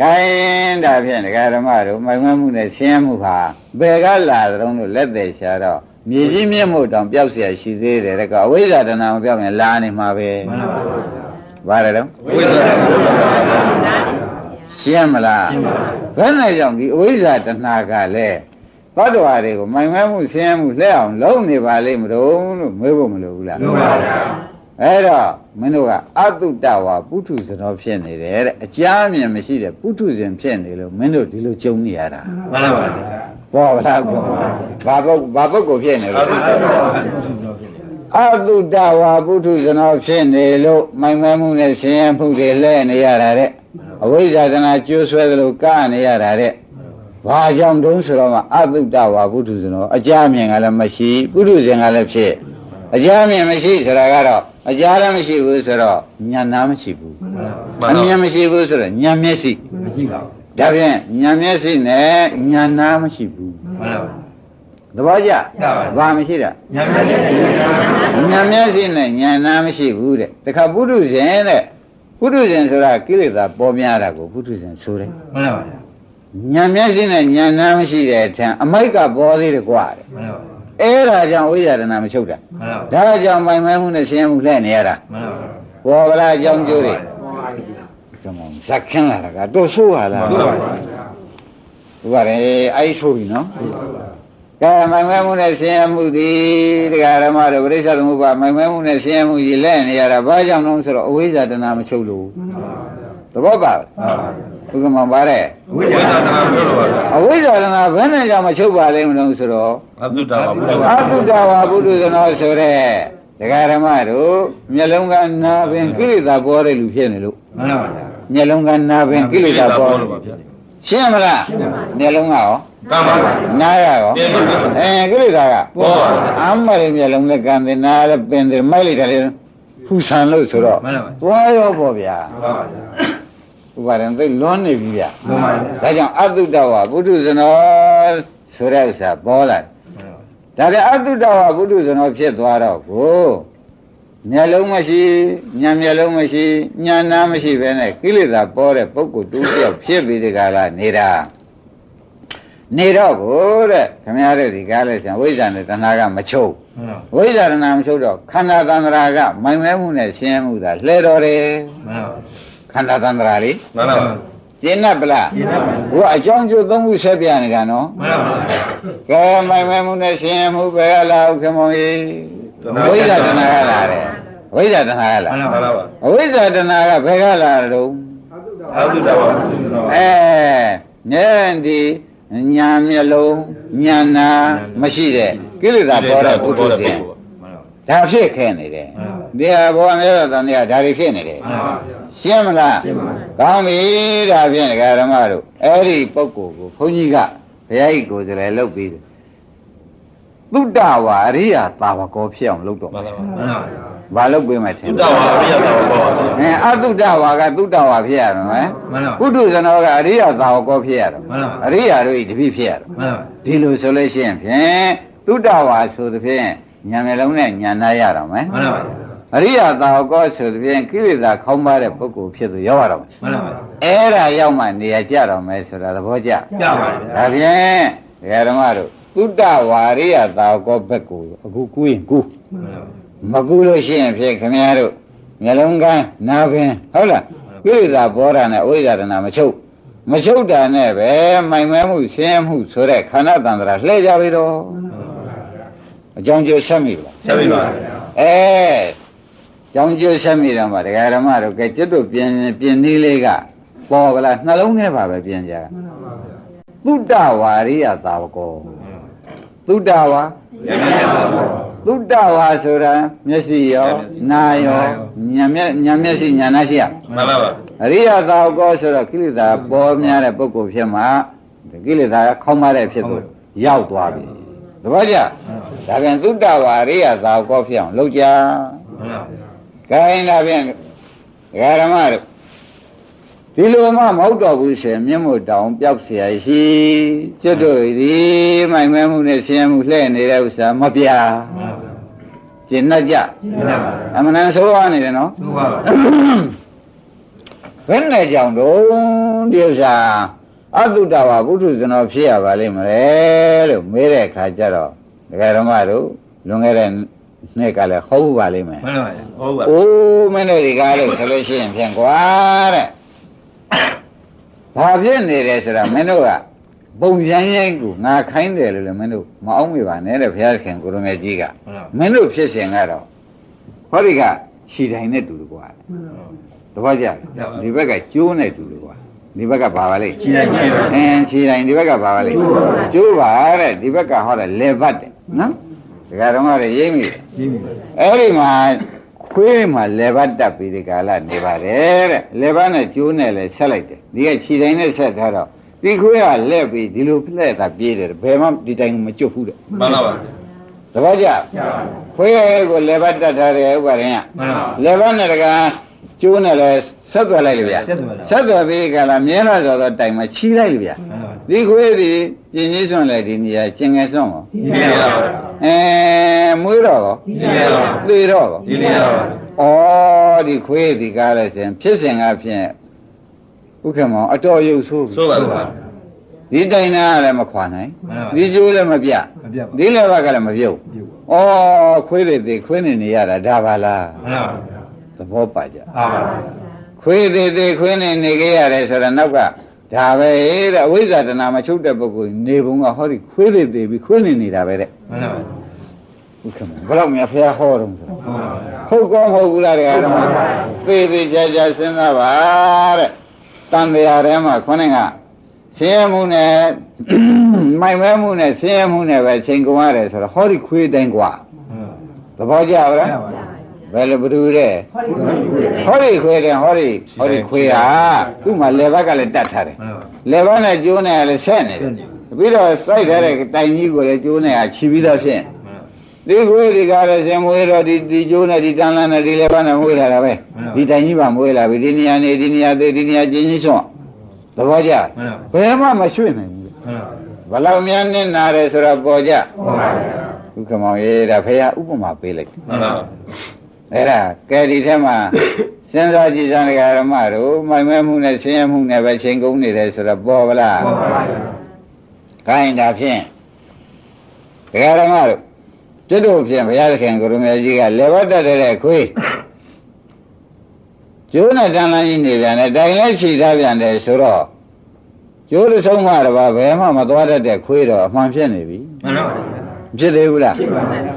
B: ကိုင်းဒါဖြင့်ဒကာဓမ္မတို့မိုင်မဲမှုနဲ့ဆင်းရဲမှုဟာဘယ်ကလာသတုံးလို့လက်သေးရှာတော့ မြေကြီးမြင့်မှုတောင်ပျောက်เสียရှိသေးတယ်တဲ့ကအဝိဇ္ဇာတဏ္ဍာမပြောက်ရင်လာနေမှာပဲ
C: မှန်ပါဗျာ
B: ဘာလဲတော့
C: ဝိဇ္ဇာဘုရား
B: ရှင်းမလားဘယ်နဲ့ကြောင့်ဒီအဝိဇ္ဇာတဏှာကလည်းသတ္တဝါတွေကိုမိုင်မဲမှုဆင်းရဲမှုလှဲအောင်လုံးနေပါလိမ့်မလို့လို့မေးဖို့မလိုဘူးလား
C: လို့ပါဗျာ
B: အဲ့တော့မင်းတို့ကအတုတ္တဝါပုထုဇဉ်တော်ဖြစ်နေတယ်တဲ့အကြမ်းအမြင်မရှိတဲ့ပုထုဇဉ်ဖြစ်နေလို့မင်းတို့ဒီလိုကြုံနေရတာ
C: မှန်ပါဗျာ
B: ပေါ်ဗလားကောဘာပုဂ္ဘာပုဂ္ဂိုလ်ဖြစ်နေလို့အတုတ္တဝါပုထုဇဉ်တော်ဖြစ်နေလို့မိုင်မဲမှုနဲ့ဆင်းရဲမှုတွေလဲနေရတာတဲ့အဝိဇ္ဇာတနာကျိုးဆွဲသလိုကနေရတာတဲ့ဘာကြောင့်တုံးဆိုတော့မှအတုတ္တဝါပုထုဇဉ်တော်အကြအမြင်ကလည်းမရှိပုထုဇဉ်ကလည်းဖြစ်အကြအမြင်မရှိဆိုတာကတော့အကြလည်းမရှိဘူးဆိုတော့ဉာဏ်နာမရှိဘူးအမြင်မရှိဘူးဆိုတော့ဉာဏ်မျက်စိ
C: မရှိပါဘူး
B: ဒါဖြင့်ဉာဏ်မျက်စိနဲ့ဉာဏ်နာမရှိဘူး
C: မှန်ပါဗျာ
B: သဘောကျ
C: ကျပါပြီ
B: ဘာမရှိတာ
C: ညံ့ညံ့ညံ့ညံ့
B: ဉာဏ်မျက်စိနဲ့ဉာဏ်နာမရှိဘူးတဲ့တခါပုထုဇဉ်တဲ့ပုထုဇဉ်ဆိုတာကိလေသာပေါ်များတာကိုပုထုဇဉ်ဆိုတယ်
C: မှန်ပါဗျာ
B: ဉာဏ်မျက်စိနဲ့ဉာဏ်နာမရှိတဲ့အထံအမိုက်ကပေါ်သေးတယ်ကွာတဲ့
C: မှန်ပါဗျာ
B: အဲ့ဒါကြောင့်ဝိဇာဒနာမချုပ်တာ
C: မှန်ပါဗျာ
B: ဒါကြောင့်ပိုင်မဲမှုနဲ့ဆင်းရဲမှုလှည့်နေရတာ
C: မှန်ပါဗျာ
B: ပေါ်ဗလားအကြောင်းကျိုးတွေ ကမောဇက်ခင်းလာတာကတော့ဆိုးပါလား
C: ဟုတ်ပါဗျာ
B: ဒီကရဲအဲ့ဆိုပြီနော်ကဲမိုင်မဲမှုနဲ့ဆင်းရဲမှုဒီတရားဓမ္မတို့ပရိစ္ဆေသမုပ္ပါမိုင်မဲမှုနဲ့ဆင်းရဲမှုကြီးလဲနေရတာဘာကြောင့်လဲဆိုတော့အဝိဇ္ဇာတဏမချုပ်လို့သဘောပါဘုကမောပါတဲ့
C: ဝိဇ္ဇာတနာပြောလို့ပါဗျာ
B: အဝိဇ္ဇာတဏဘယ်နဲ့ကြောင့်မချုပ်ပါလိမ့်မလို့ဆိုတော့
C: အတုတ္တဝါဘု
B: အ
C: ရား
B: တုတ္တဝါပုထုဇနောဆိုတဲ့တရားဓမ္မတို့မျက်လုံးကနာပင်ကိလေသာပေါ်တဲ့လူဖြစ်နေလို့
C: မှန်ပါဗျာ
B: မျက်လုံးကနာပင်ကိလေသာပေါ်
C: လို့ပါဗျာ
B: ရှင်းမလားမျက်လုံးကရော
C: ကမ္ဘာပါ
B: နားရရော
C: ပြည့်စုံပါ
B: အဲကိလေသာက
C: ပေါ်ပါဗျာ
B: အမ်းမရမျက်လုံးနဲ့ကံတယ်နားလည်းပင်တယ်မိုက်လိုက်တယ်လေဖူဆန်လို့ဆိုတော့
C: မှန်ပါ
B: သွားရောပေါ့ဗျာ
C: မှန်ပါဗျာ
B: ဥပါဒံသိလွန်နေပြီဗျာ
C: မှန်ပါဗျာ
B: ဒါကြောင့်အတုတ္တဝါပုထုဇနောဆိုတဲ့ဥစ္စာပေါ်လာတယ်ဒါပြန်အတုတ္တဝါပုထုဇနောဖြစ်သွားတော့ကို မျက်လုံးမရှိညံမျက်လုံးမရှိညံနာမရှိပဲနဲ့ကိလေသာပေါ်တဲ့ပုဂ္ဂိုလ်တူတယောက်ဖြစ်ပြီးဒီကလာနေတာနေတော့ကိုတဲ့ခမရတဲ့ဒီကားလဲဆံဝိဇ္ဇာနဲ့တဏှာကမချုပ်
C: မှန်ပါ
B: ဝိဇ္ဇာတဏှာမချုပ်တော့ခန္ဓာတန္တရာကမိုင်မဲမှုနဲ့ရှင်းမှုသာလှဲတော်တယ်
C: မှန်ပါ
B: ခန္ဓာတန္တရာလေး
C: မှန်ပါ
B: ကျင့်납ပလား
C: ကျင့်납ပါ
B: ဘုရားအကြောင်းကျိုးသုံးခုဆက်ပြနေတာနော်
C: မှန်ပါဗျာ
B: ကဲမိုင်မဲမှုနဲ့ရှင်းမှုပဲလာဥက္ကမောကြီး ဝိဇ္ဇာတဏှာကလာတယ်ဝိဇ္ဇာတဏှာကလာ
C: မှန်ပါပါ
B: အဝိဇ္ဇာတဏှာကဘယ်ကလာတော့
C: အတုတ္တဝါဘုရား
B: အဲဉာဏ်ဒီညာမျက်လုံးညာနာမရှိတဲ့ကိလေသာပေါ်တဲ့ပုထုဇဉ်
C: မှန်ပါ
B: ဒါဖြစ်ခဲနေတယ်
C: မှန်ပါ
B: ဒီဟာဘောမြတ်စွာဘုရားဒါတွေဖြစ်နေတယ်
C: မှန်ပါ
B: ရှင်းမလား
C: ရှင်းပါပြီ
B: ကောင်းပြီဒါဖြင့်ဒကာဓမ္မတို့အဲ့ဒီပုဂ္ဂိုလ်ကိုဘုန်းကြီးကဘုရားကြီးကိုယ်စားလှယ်လုပ်ပြီးတယ် သုတ္တဝါအရိယာသာဝကောဖြစ်အောင်လုပ်တော့
C: မှ
B: မယ်
C: န်ပါမှန်ပါ
B: ဘာလုပ်ပေးမယ်ထင်
C: သုတ္တဝါအရိယတော်ဘောပါဗျာ
B: အဲအသုတ္တဝါကသုတ္တဝါဖြစ်ရမယ်
C: မှန်ပါ
B: ပုထုဇနောကအရိယာသာဝကောဖြစ်ရတော့
C: မှန်ပါ
B: အရိယာတို့ဤတပိဖြစ်ရတော့
C: မှန်ပါ
B: ဒီလိုဆိုလို့ရှိရင်ဖြင့်သုတ္တဝါဆိုသဖြင့်ညာမျက်လုံးနဲ့ညာနာရတော့မယ်
C: မှန်ပါ
B: အရိယာသာဝကောဆိုသဖြင့်ကိလေသာခေါင်းပါတဲ့ပုဂ္ဂိုလ်ဖြစ်သူရောက်ရတော့မယ်
C: မှန်ပါ
B: အဲ့ဒါရောက်မှနေရာကြတော့မယ်ဆိုတာသဘောကျ
C: ကြပါဗျာ
B: ဒါဖြင့်ဒကာဓမ္မတို့ သုတ္တဝါရိယသာကောဘက်ကိုအခုကူးရင်ကူးမကူးလို့ရှိရင်ဖြစ်ခင်ဗျားတို့မျက်လုံးကန်းနာပင်ဟုတ်လားကိလေသာဘောဓာနဲ့အဝိဇ္ဇာတနာမချုပ်မချုပ်တာနဲ့ပဲမိုင်မဲမှုဆင်းရဲမှုဆိုတဲ့ခန္ဓာတန်ត្រာလှည့်ကြပြီတော့အကြောင်းကျိုးဆက်မိပါ
C: ဆက်ပြီပါ
B: အဲကြောင်းကျိုးဆက်မိတော့မှဒကာဓမ္မတို့ကဲကျွတ်တို့ပြင်ပြင်နည်းလေးကပေါ်ကလားနှလုံးထဲပါပဲပြင်ကြသုတ္တဝါရိယသာဝကော သုတ္တဝါ
C: ရမရပါဘူး
B: သုတ္တဝါဆိုတာမျက်စိရောနာရောညာမျက်ညာမျက်စိညာနာရှိရ
C: မှန်ပါပါ
B: အရိယသာဝကောဆိုတော့ကိလေသာပေါ်များတဲ့ပုဂ္ဂိုလ်ဖြစ်မှာဒီကိလေသာခေါင်းမတဲ့ဖြစ်သူရောက်သွားပြီသဘောကျဒါပြန်သုတ္တဝါအရိယသာဝကောဖြစ်အောင်လုပ်ကြ
C: မှန်ပါ
B: ခိုင်းလာပြန်ဒကာဓမ္မတို့ ဒီလိုမှမဟုတ်တော့ဘူးရှင်မျက်မှောက်တောင်ပျောက်เสียရှိကျွတ်တို့ဒီမိုင်မဲမှုနဲ့ဆင်းရဲမှုလှည့်နေတဲ့ဥစ္စာမပြကျင်တ်ကြအမှန်တန်ဆိုးရနေတယ်နော်
C: သူပါပါ
B: ဘယ်နဲ့ကြောင့်တော့ဒီဥစ္စာအတုတဝဘုထုဇနောဖြစ်ရပါလိမ့်မလဲလို့မေးတဲ့အခါကျတော့ဒကာဓမ္မတို့လွန်ခဲ့တဲ့နှစ်ကလည်းဟုတ်ပါလိမ့်မယ်
C: မှန်ပါဟုတ်ပါ
B: ။အိုးမင်းတို့ဒီကားလို့ဆိုလို့ရှိရင်ဖြင့်ကွာတဲ့။ ဘာဖြစ်နေတယ်ဆိုတာမင်းတို့ကပုံရမ်းရိုင်းကိုငါခိုင်းတယ်လို့လည်းမင်းတို့မအောင်မေပါနဲ့တဲ့ဘုရားခင်ကိုရမေကြီးကမင်းတို့ဖြစ်စဉ်ကတော့ဟောဒီကခြိတိုင်နဲ့တူတယ်ကွာ။တပည့်ကြဒီဘက်ကကျိုးနဲ့တူတယ်ကွာ။ဒီဘက်ကဘာပါလဲ
C: ခြိတိုင်းကြီးပါ
B: အင်းခြိတိုင်ဒီဘက်ကဘာပါလဲကျိုးပါတဲ့ဒီဘက်ကဟောတယ်လေဘတ်တယ်နော်။ဒကာတော်မတွေရိမ့်ပြီ
C: ကြီးပြီ
B: အဲ့ဒီမှာ ခွေးမှာလေဘတ်တက်ပြီးဒီကာလနေပါတယ်တဲ့လေဘတ်နဲ့ကျိုးနဲ့လည်းဆက်လိုက်တယ်ဒီကခြေတိုင်းနဲ့ဆက်ထားတော့ဒီခွေးကလက်ပြီးဒီလိုဖလက်တာပြေးတယ်ဘယ်မှဒီတိုင်းမကျွတ်ဘူးတဲ့
C: မှန်ပါပါ
B: တပည့်ကြခွေးကိုလေဘတ်တက်ထားတယ်ဥပါရင်က
C: မှန်ပါ
B: လေဘတ်နဲ့တကကျိုးနဲ့လည်း ဆက်သွယ်လိုက်လေဗျာဆက်သွယ်ပြီးဒီကာလမြင်းလာဆိုတော့တိုင်မှာချီလိုက်လေဗျာဒီခွေးဒီကျင်ကြီးစွန့်လိုက်ဒီနေရာကျင်ငယ်စွန့်ကော
C: ဒီနေ့ပါ
B: အဲမွေးတော့ကော
C: ဒီနေ့ပါ
B: သေတော့ကော
C: ဒီနေ့ပါ
B: ဩဒီခွေးဒီကားလဲစဉ်ဖြစ်စဉ်ကဖြင့်ဥက္ကမောင်အတော်ရုပ်ဆိုးပြီ
C: ဆိုပါပါ
B: ဒီတိုင်နာကလည်းမခွာနိုင်
C: မှန်ပါ
B: ဒီကျိုးလည်းမပြ
C: မပြပါ
B: ဒီလည်းဘကလည်းမပြုတ်ဩခွေးတွေသေးခွေးနေနေရတာဒါပါလား
C: မှန်ပါ
B: သဘောပါကြ
C: ပါပါ
B: ခွေးသေးသေးခွေးနေနေကြရတယ်ဆိုတော့နောက်ကဒါပဲတဲ့အဝိဇ္ဇာတဏမချုပ်တဲ့ပုဂ္ဂိုလ်နေဘုံကဟောဒီခွေးသေးသေးပြီးခွေးနေနေတာပဲတဲ့
C: မှန်ပါ
B: ဥက္ကမောင်ဘယ်တော့မှဖះဟောတော့ဆိုတော့
C: မှန်ပါ
B: ဟုတ်ကောမဟုတ်ဘူးလားတရားဓမ္မသေသေးချာချာစဉ်းစားပါတဲ့တန်တရားထဲမှာခေါင်းကဆင်းရဲမှုနဲ့မိုက်မဲမှုနဲ့ဆင်းရဲမှုနဲ့ပဲချိန်ကုန်ရတယ်ဆိုတော့ဟောဒီခွေးတိုင်းกว่าသဘောကျပါလား ဘယ်လိုဘယ်သူတဲ့ဟောဒီခွေးတဲ့ဟောဒီဟောဒီခွေးဟာသူ့မှာလေဘက်ကလည်းတတ်ထားတယ်
C: မှန်ပါ
B: လေဘက်နဲ့ကျိုးနဲ့လည်းဆက်နေတယ်ပြီးတော့စိုက်ထားတဲ့တိုင်ကြီးကိုလည်းကျိုးနဲ့အချီပြီးတော့ဖြင့်ဒီခွေးဒီကားလည်းဆင်မွေးတော့ဒီဒီကျိုးနဲ့ဒီတန်းလန်းနဲ့ဒီလည်းပါနဲ့မွေးလာတာပဲဒီတိုင်ကြီးပါမွေးလာပြီဒီနေရာနေဒီနေရာသေးဒီနေရာကျင်းချင်းဆွန့်သဘောကျဘယ်မှမရွှေ့နိုင်ဘူး
C: မှန်ပါ
B: ဘလောက်များနဲ့နာတယ်ဆိုတော့ပေါ်ကြ
C: မှန်ပါ
B: ဥက္ကမောင်ရေးဒါဖေရဥပမာပေးလိုက်
C: မှန်ပါ
B: အဲ့ဒါကဲဒီထဲမှာစဉ်းစားကြည့်စမ်းတရားဓမ္မတို့မိုင်မဲမှုနဲ့ဆင်းရဲမှုနဲ့ပဲချိန်ကုန်နေတယ်ဆိုတော့ပေါ်ဗလား
C: မှန်ပါ
B: ခိုင်းတာဖြင့်တရားဓမ္မတို့ကျွတ်တို့ဖြင့်ဘုရားသခင်ကိုရမေကြီးကလေဘတ်တက်တဲ့ခွေးကျိုးနဲ့တန်လန်းကြီးနေပြန်တယ်တိုင်လည်းခြိထားပြန်တယ်ဆိုတော့ကျိုးတစ်ဆုံးမှတပါဘယ်မှမသွားတတ်တဲ့ခွေးတော့အမှန်ဖြစ်နေပြီ
C: မှန်ပါ
B: ဖြစ်သေးဘူးလား
C: ဖြစ်ပါဗျာ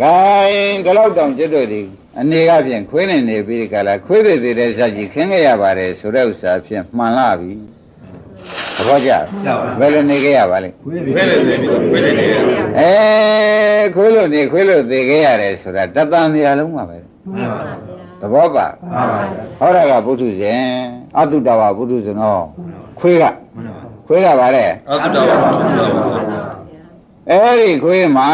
B: ခိုင်းဒီလောက်တောင်ကျွတ်တို့ဒီ အနေကဖြင့်ခွေးနေနေပြီးဒီကလာခွေးတွေသေးတဲ့ဆက်ကြီးခင်းခဲ့ရပါတယ်ဆိုတဲ့ဥစ္စာဖြင့်မှန်လာပြီသဘောကျဘယ်လိုနေခဲ့ရပါလိမ့်
C: ဝိလေသေဝိလေသေ
B: အဲခွေးလို့နေခွေးလို့သေခဲ့ရတယ်ဆိုတာတတန်နေရာလုံးမှာပဲ
C: မှန်ပါ
B: သဘောပါ
C: မှန်ပါ
B: ဟောတာကဘုထုဇဉ်အတုတဝဘုထုဇဉ်ဟောခွေးက
C: မှန်ပါ
B: ခွေးကဗါတဲ့
C: အတုတော်ပါသူတော်ပါ
B: အဲ့ဒီခွေးမှာ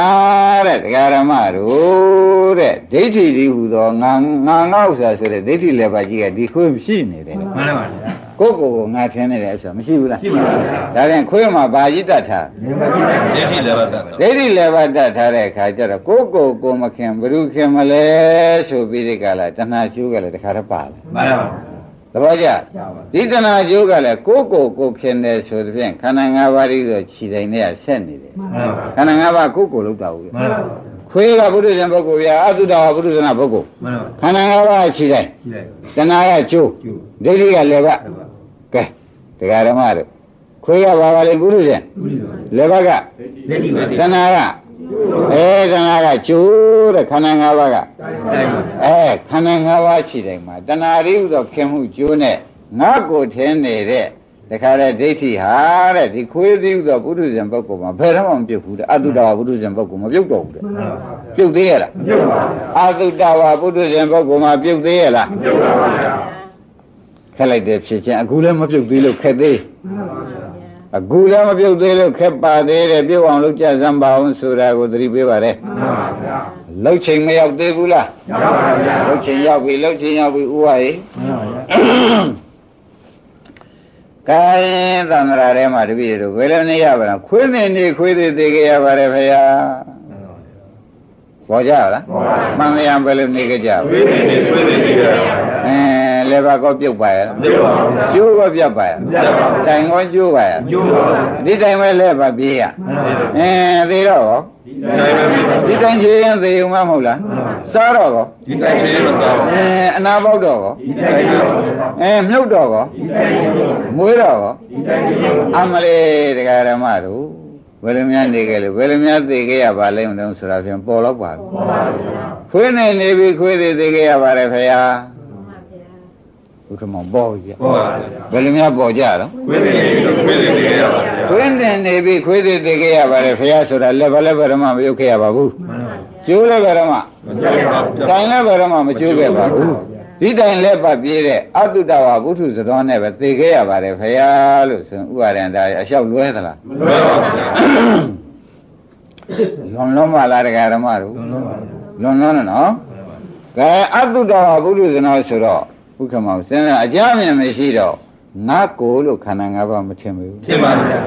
B: တဲ့တရားဓမ္မတို့တဲ့ဒိဋ္ဌိဒီဟူသောငါငါငါဥစ္စာဆိုတဲ့ဒိဋ္ဌိလည်းပါကြီးကဒီခွေးမရှိနေတယ်
C: မှန်ပါဗျာ
B: ကိုယ့်ကိုယ်ကိုငါထင်းနေတယ်အဆိုမရှိဘူးလား
C: ရှိပါဗျာ
B: ဒါပြန်ခွေးမှာဘာကြီးတတ်ထား
C: ဒိဋ္ဌိလည်းပါတတ်
B: ဒိဋ္ဌိလည်းပါတတ်ထားတဲ့အခါကျတော့ကိုယ့်ကိုယ်ကိုမခင်ဘ누구ခင်မလဲဆိုပြီးဒီကလာတဏှာချိုးကလည်းတခါတော့ပါလာ
C: မှန်ပါ
B: သ ဘောကျဒီတဏှာကျိုးကလည်းကိုယ်ကိုယ်ကိုခင်တယ်ဆိုတဲ့ဖြင့်ခန္ဓာ၅ပါးဤဆိုခြေတိုင်းနဲ့ဆက်နေတယ်ခန္ဓာ၅ပါးကိုယ်ကိုယ်လောက်တာဘူးခွေးကဘုဒ္ဓဇံပုဂ္ဂိုလ်ဗျာအတုတဝဘုဒ္ဓဇနာပုဂ္ဂိုလ်ခန္ဓာ၅ပါးခြေတိုင်းတဏှာကကျိုးဒိဋ္ဌိကလည်းကကဲတရားဓမ္မတို့ခွေးကဘာပါလဲဘုဒ္ဓဇံလည်းဘကတဏှာက အဲခန္ဓာကကျိုးတဲ့ခန္ဓာ၅ပါးကအဲခန္ဓာ၅ပါးရှိတိုင်းမှာတဏှာရိဟုသောခင်မှုကျိုးနဲ့ငါကိုထင်းနေတဲ့တခါလေဒိဋ္ဌိဟာတဲ့ဒီခွေးသီးဟုသောပုထုဇဉ်ပုဂ္ဂိုလ်မှာဘယ်တော့မှမပြုတ်ဘူးတဲ့အတုတဝပုထုဇဉ်ပုဂ္ဂိုလ်မပြုတ်တော့ဘူးတဲ့ပြုတ်သေးရဲ့လားမပြုတ်ပါဘူးအတုတဝပုထုဇဉ်ပုဂ္ဂိုလ်မှာပြုတ်သေးရဲ့လားမပြုတ်ပါဘူးဗျာခက်လိုက်တယ်ဖြစ်ချင်းအခုလည်းမပြုတ်သေးလို့ခက်သေး အခုလည်းမပြုတ်သေးလို့ခက်ပါသေးတယ်ပြုတ်အောင်လုပ်ကြစမ်းပါအောင်ဆိုတာကိုသတိပေးပါရဲ့မှန်ပါဗျာလှုပ်ချိန်မရောက်သေးဘူးလားရောက်ပါဗျာလှုပ်ချိန်ရောက်ပြီလှုပ်ချိန်ရောက်ပြီဥဝရေမှန်ပါဗျာကိုင်းသံဃာထဲမှာတပည့်တို့ဘယ်လိုနေရပါလဲခွေးနေနေခွေးသေးသေးကြရပါတယ်ဖေယားပေါ်ကြလားမှန်တယ်ဘယ်လိုနေကြကြခွေးနေနေခွေးသေးသေးကြရပါအဲ လေဘာကောပြုတ်ပါရဲ့ပြုတ်ပါဘူးကျိုးကောပြတ်ပါရဲ့ပြတ်ပါဘူးတိုင်ကောကျိုးပါရဲ့ကျိုးပါဘူးဒီတိုင်ပဲလဲပါပြေးရအဲသေးတော့ရောဒီတိုင်ချေရင်သေုံမမဟုတ်လားစားတော့ကောဒီတိုင်ချေရင်မစားဘူးအဲအနာပေါက်တော့ကောဒီတိုင်ချေအဲမြုပ်တော့ကောဒီတိုင်ချေမွေးတော့ကောဒီတိုင်ချေအမလေးတရားဓမ္မတို့ဘယ်လိုများနေကြလဲဘယ်လိုများသိခဲ့ရပါလဲမလို့ဆိုတာဖြင့်ပေါ်တော့ပါဘူးပေါ်ပါဘူးခွေးနေနေပြီခွေးသေးသိခဲ့ရပါတယ်ခင်ဗျာ ဘုရားမောပေါ်ပြီပေါ်ပါဘယ်လိုများပေါ်ကြတော့ခွေးနေပြီခွေးသေးသိခဲ့ရပါဗျာခွေးနေနေပြီခွေးသေးသိခဲ့ရပါတယ်ခင်ဗျာဆိုတာလည်းဘယ်လည်းဘယ်တော့မှမယုတ်ခဲ့ရပါဘူးကျိုးလည်းဘယ်တော့မှမကျိုးပါဘူးတိုင်လည်းဘယ်တော့မှမကျိုးခဲ့ပါဘူးဒီတိုင်လက်ပတ်ပြေးတဲ့အတုတဝဘုထုသတော်နဲ့ပဲသိခဲ့ရပါတယ်ဖရာလို့ဆိုဥပါရန္တာအလျှောက်လွဲသလားမလွဲပါဘူးလွန်လွန်ပါလားတရားဓမ္မတို့လွန်လွန်နော်ကဲအတုတဝဘုထုသတော်ဆိုတော့ ဘုခမောစဉ်းစားအကြမ်းမြင်မရှိတော့ငါကိုလို့ခန္ဓာ၅ပါးမထင်ဘူးထင်ပါဗျာ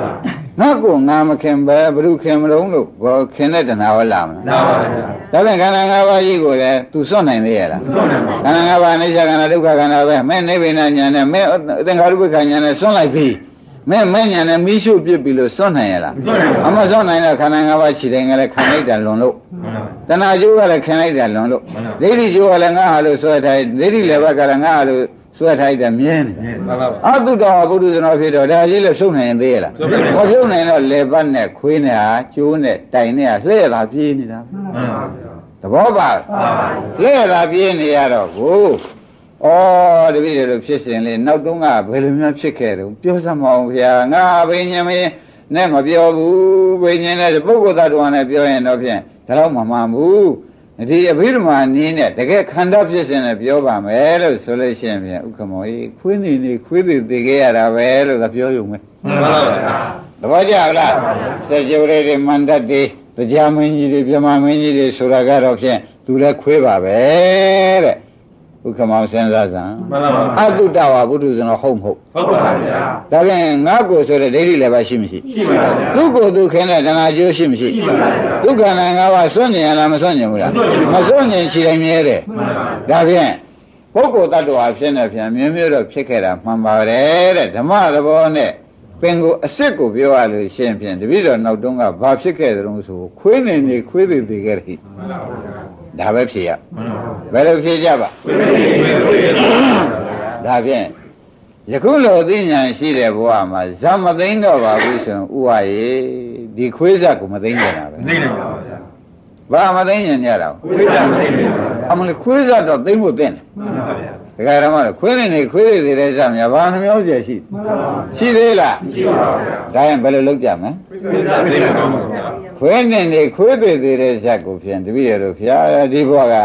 B: ငါကိုငါမခင်ပဲဘုရုခင်မလုံးလို့ဘောခင်တဲ့တဏှာဝလာမလားလာပါဗျာဒါပြန်ခန္ဓာ၅ပါးကြီးကိုလည်းသူစွန့်နိုင်သေးရလားစွန့်နိုင်ပါဘူးခန္ဓာ၅ပါးအိဋ္ဌခန္ဓာဒုက္ခခန္ဓာပဲမဲ့နိဗ္ဗာန်ညာနဲ့မဲ့သင်္ခါရုပ္ပခညာနဲ့စွန့်လိုက်ပြီ မဲ့မဲ့ညာနဲ့မိရှုပြစ်ပြီလို့စွန့်နိုင်ရလားအမစွန့်နိုင်တော့ခန္ဓာ၅ပါးခြေတိုင်းကလည်းခံလိုက်တာလွန်လို့တဏှာကျိုးကလည်းခံလိုက်တာလွန်လို့ဒိဋ္ဌိကျိုးကလည်းငါဟာလို့ဆွဲထားဒိဋ္ဌိလည်းဘက်ကလည်းငါဟာလို့ဆွဲထားတဲ့မြင်းနေအတုတော်ဘုဒ္ဓဇနောဖြစ်တော့ဒါကြီးလည်းဖြုတ်နိုင်ရင်သေးရလားမဖြုတ်နိုင်တော့လေပတ်နဲ့ခွေးနဲ့ဟာကျိုးနဲ့တိုင်နဲ့ဟာလှဲ့တာပြေးနေတာသဘောပါလှဲ့တာပြေးနေရတော့ကို ဩတပည့်တို့ဖြစ်စဉ်လေးနောက်တုန်းကဘယ်လိုများဖြစ်ခဲ့တုန်းပြောစမ်းမအောင်ဗျာငါဘိညာမင်းနဲ့မပြောဘူးဘိညာနဲ့ပုဂ္ဂိုလ်သတ္တဝါနဲ့ပြောရင်တော့ဖြင့်ဒါတော့မမှန်ဘူးဒီအဘိဓမ္မာနည်းနဲ့တကယ်ခန္ဓာဖြစ်စဉ်နဲ့ပြောပါမယ်လို့ဆိုလို့ရှိရင်ပြန်ဥက္ကမောကြီးခွေးနေနေခွေးသေးသေးခဲ့ရတာပဲလို့သာပြောရုံပဲမှန်ပါပါသဘောကျလားစကြဝဠာတွေမန္တတ်တွေတရားမင်းကြီးတွေပြမမင်းကြီးတွေဆိုတာကတော့ဖြင့်သူလည်းခွေးပါပဲတဲ့ ဥက္ကမောစဉ်းစားစမ်းမှန်ပါပါအတုတဝါဘုဒ္ဓဇနောဟုတ်မဟုတ်ဟုတ်ပါဗျာဒါပြန်ငါ့ကိုဆိုတဲ့ဒိဋ္ဌိလည်းပါရှိမရှိရှိပါဗျာသူ့ကိုယ်သူခင်တဲ့တဏှာကျိုးရှိမရှိရှိပါဗျာဒုက္ခနဲ့ငါးပါးစွန့်နေရလားမစွန့်နေဘူးလားမစွန့်နေရှိတိုင်းမြဲတယ်မှန်ပါဒါပြန်ပုဂ္ဂိုလ်တ attva ဖြစ်နေပြန်မြင်းမျိုးတော့ဖြစ်ခဲ့တာမှန်ပါတယ်တဲ့ဓမ္မသဘောနဲ့ပင်ကိုအစ်စ်ကိုပြောရလို့ရှင်းဖြင့်တပည့်တော်နောက်တုန်းကဘာဖြစ်ခဲ့တယ်လို့ဆိုခွေးနေနေခွေးသေးသေးခဲ့တယ်မှန်ပါဗျာ ဒါပဲဖြေရဘယ်လိုဖြေကြပါဒါဖြင့်ယခုလိုသိဉာဏ်ရှိတဲ့ဘဝမှာဇမသိမ့်တော့ပါဘူးဆိုရင်ဥဝရေဒီခွေးဆက်ကိုမသိမ့်ကြတာပဲသိမ့်တယ်ပါဗျာဘာမသိမ့်ညံ့ကြတာခွေးဆက်မသိမ့်ဘူးအမလေးခွေးဆက်တော့သိမ့်ဖို့သိမ့်တယ်မှန်ပါဗျာ ဒကာရမတို့ခွေးနေနေခွေးတွေသေးတဲ့စမြဘာနှမျိုးကျရှိရှိသေးလားရှိပါဗျာဒါရင်ဘယ်လိုလုပ်ကြမလဲခွေးဆက်သိမ့်ပါဗျာခွေးနေနေခွေးသေးသေးတဲ့ဇက်ကိုဖြင့်တပည့်ရတို့ဖျားဒီဘဝက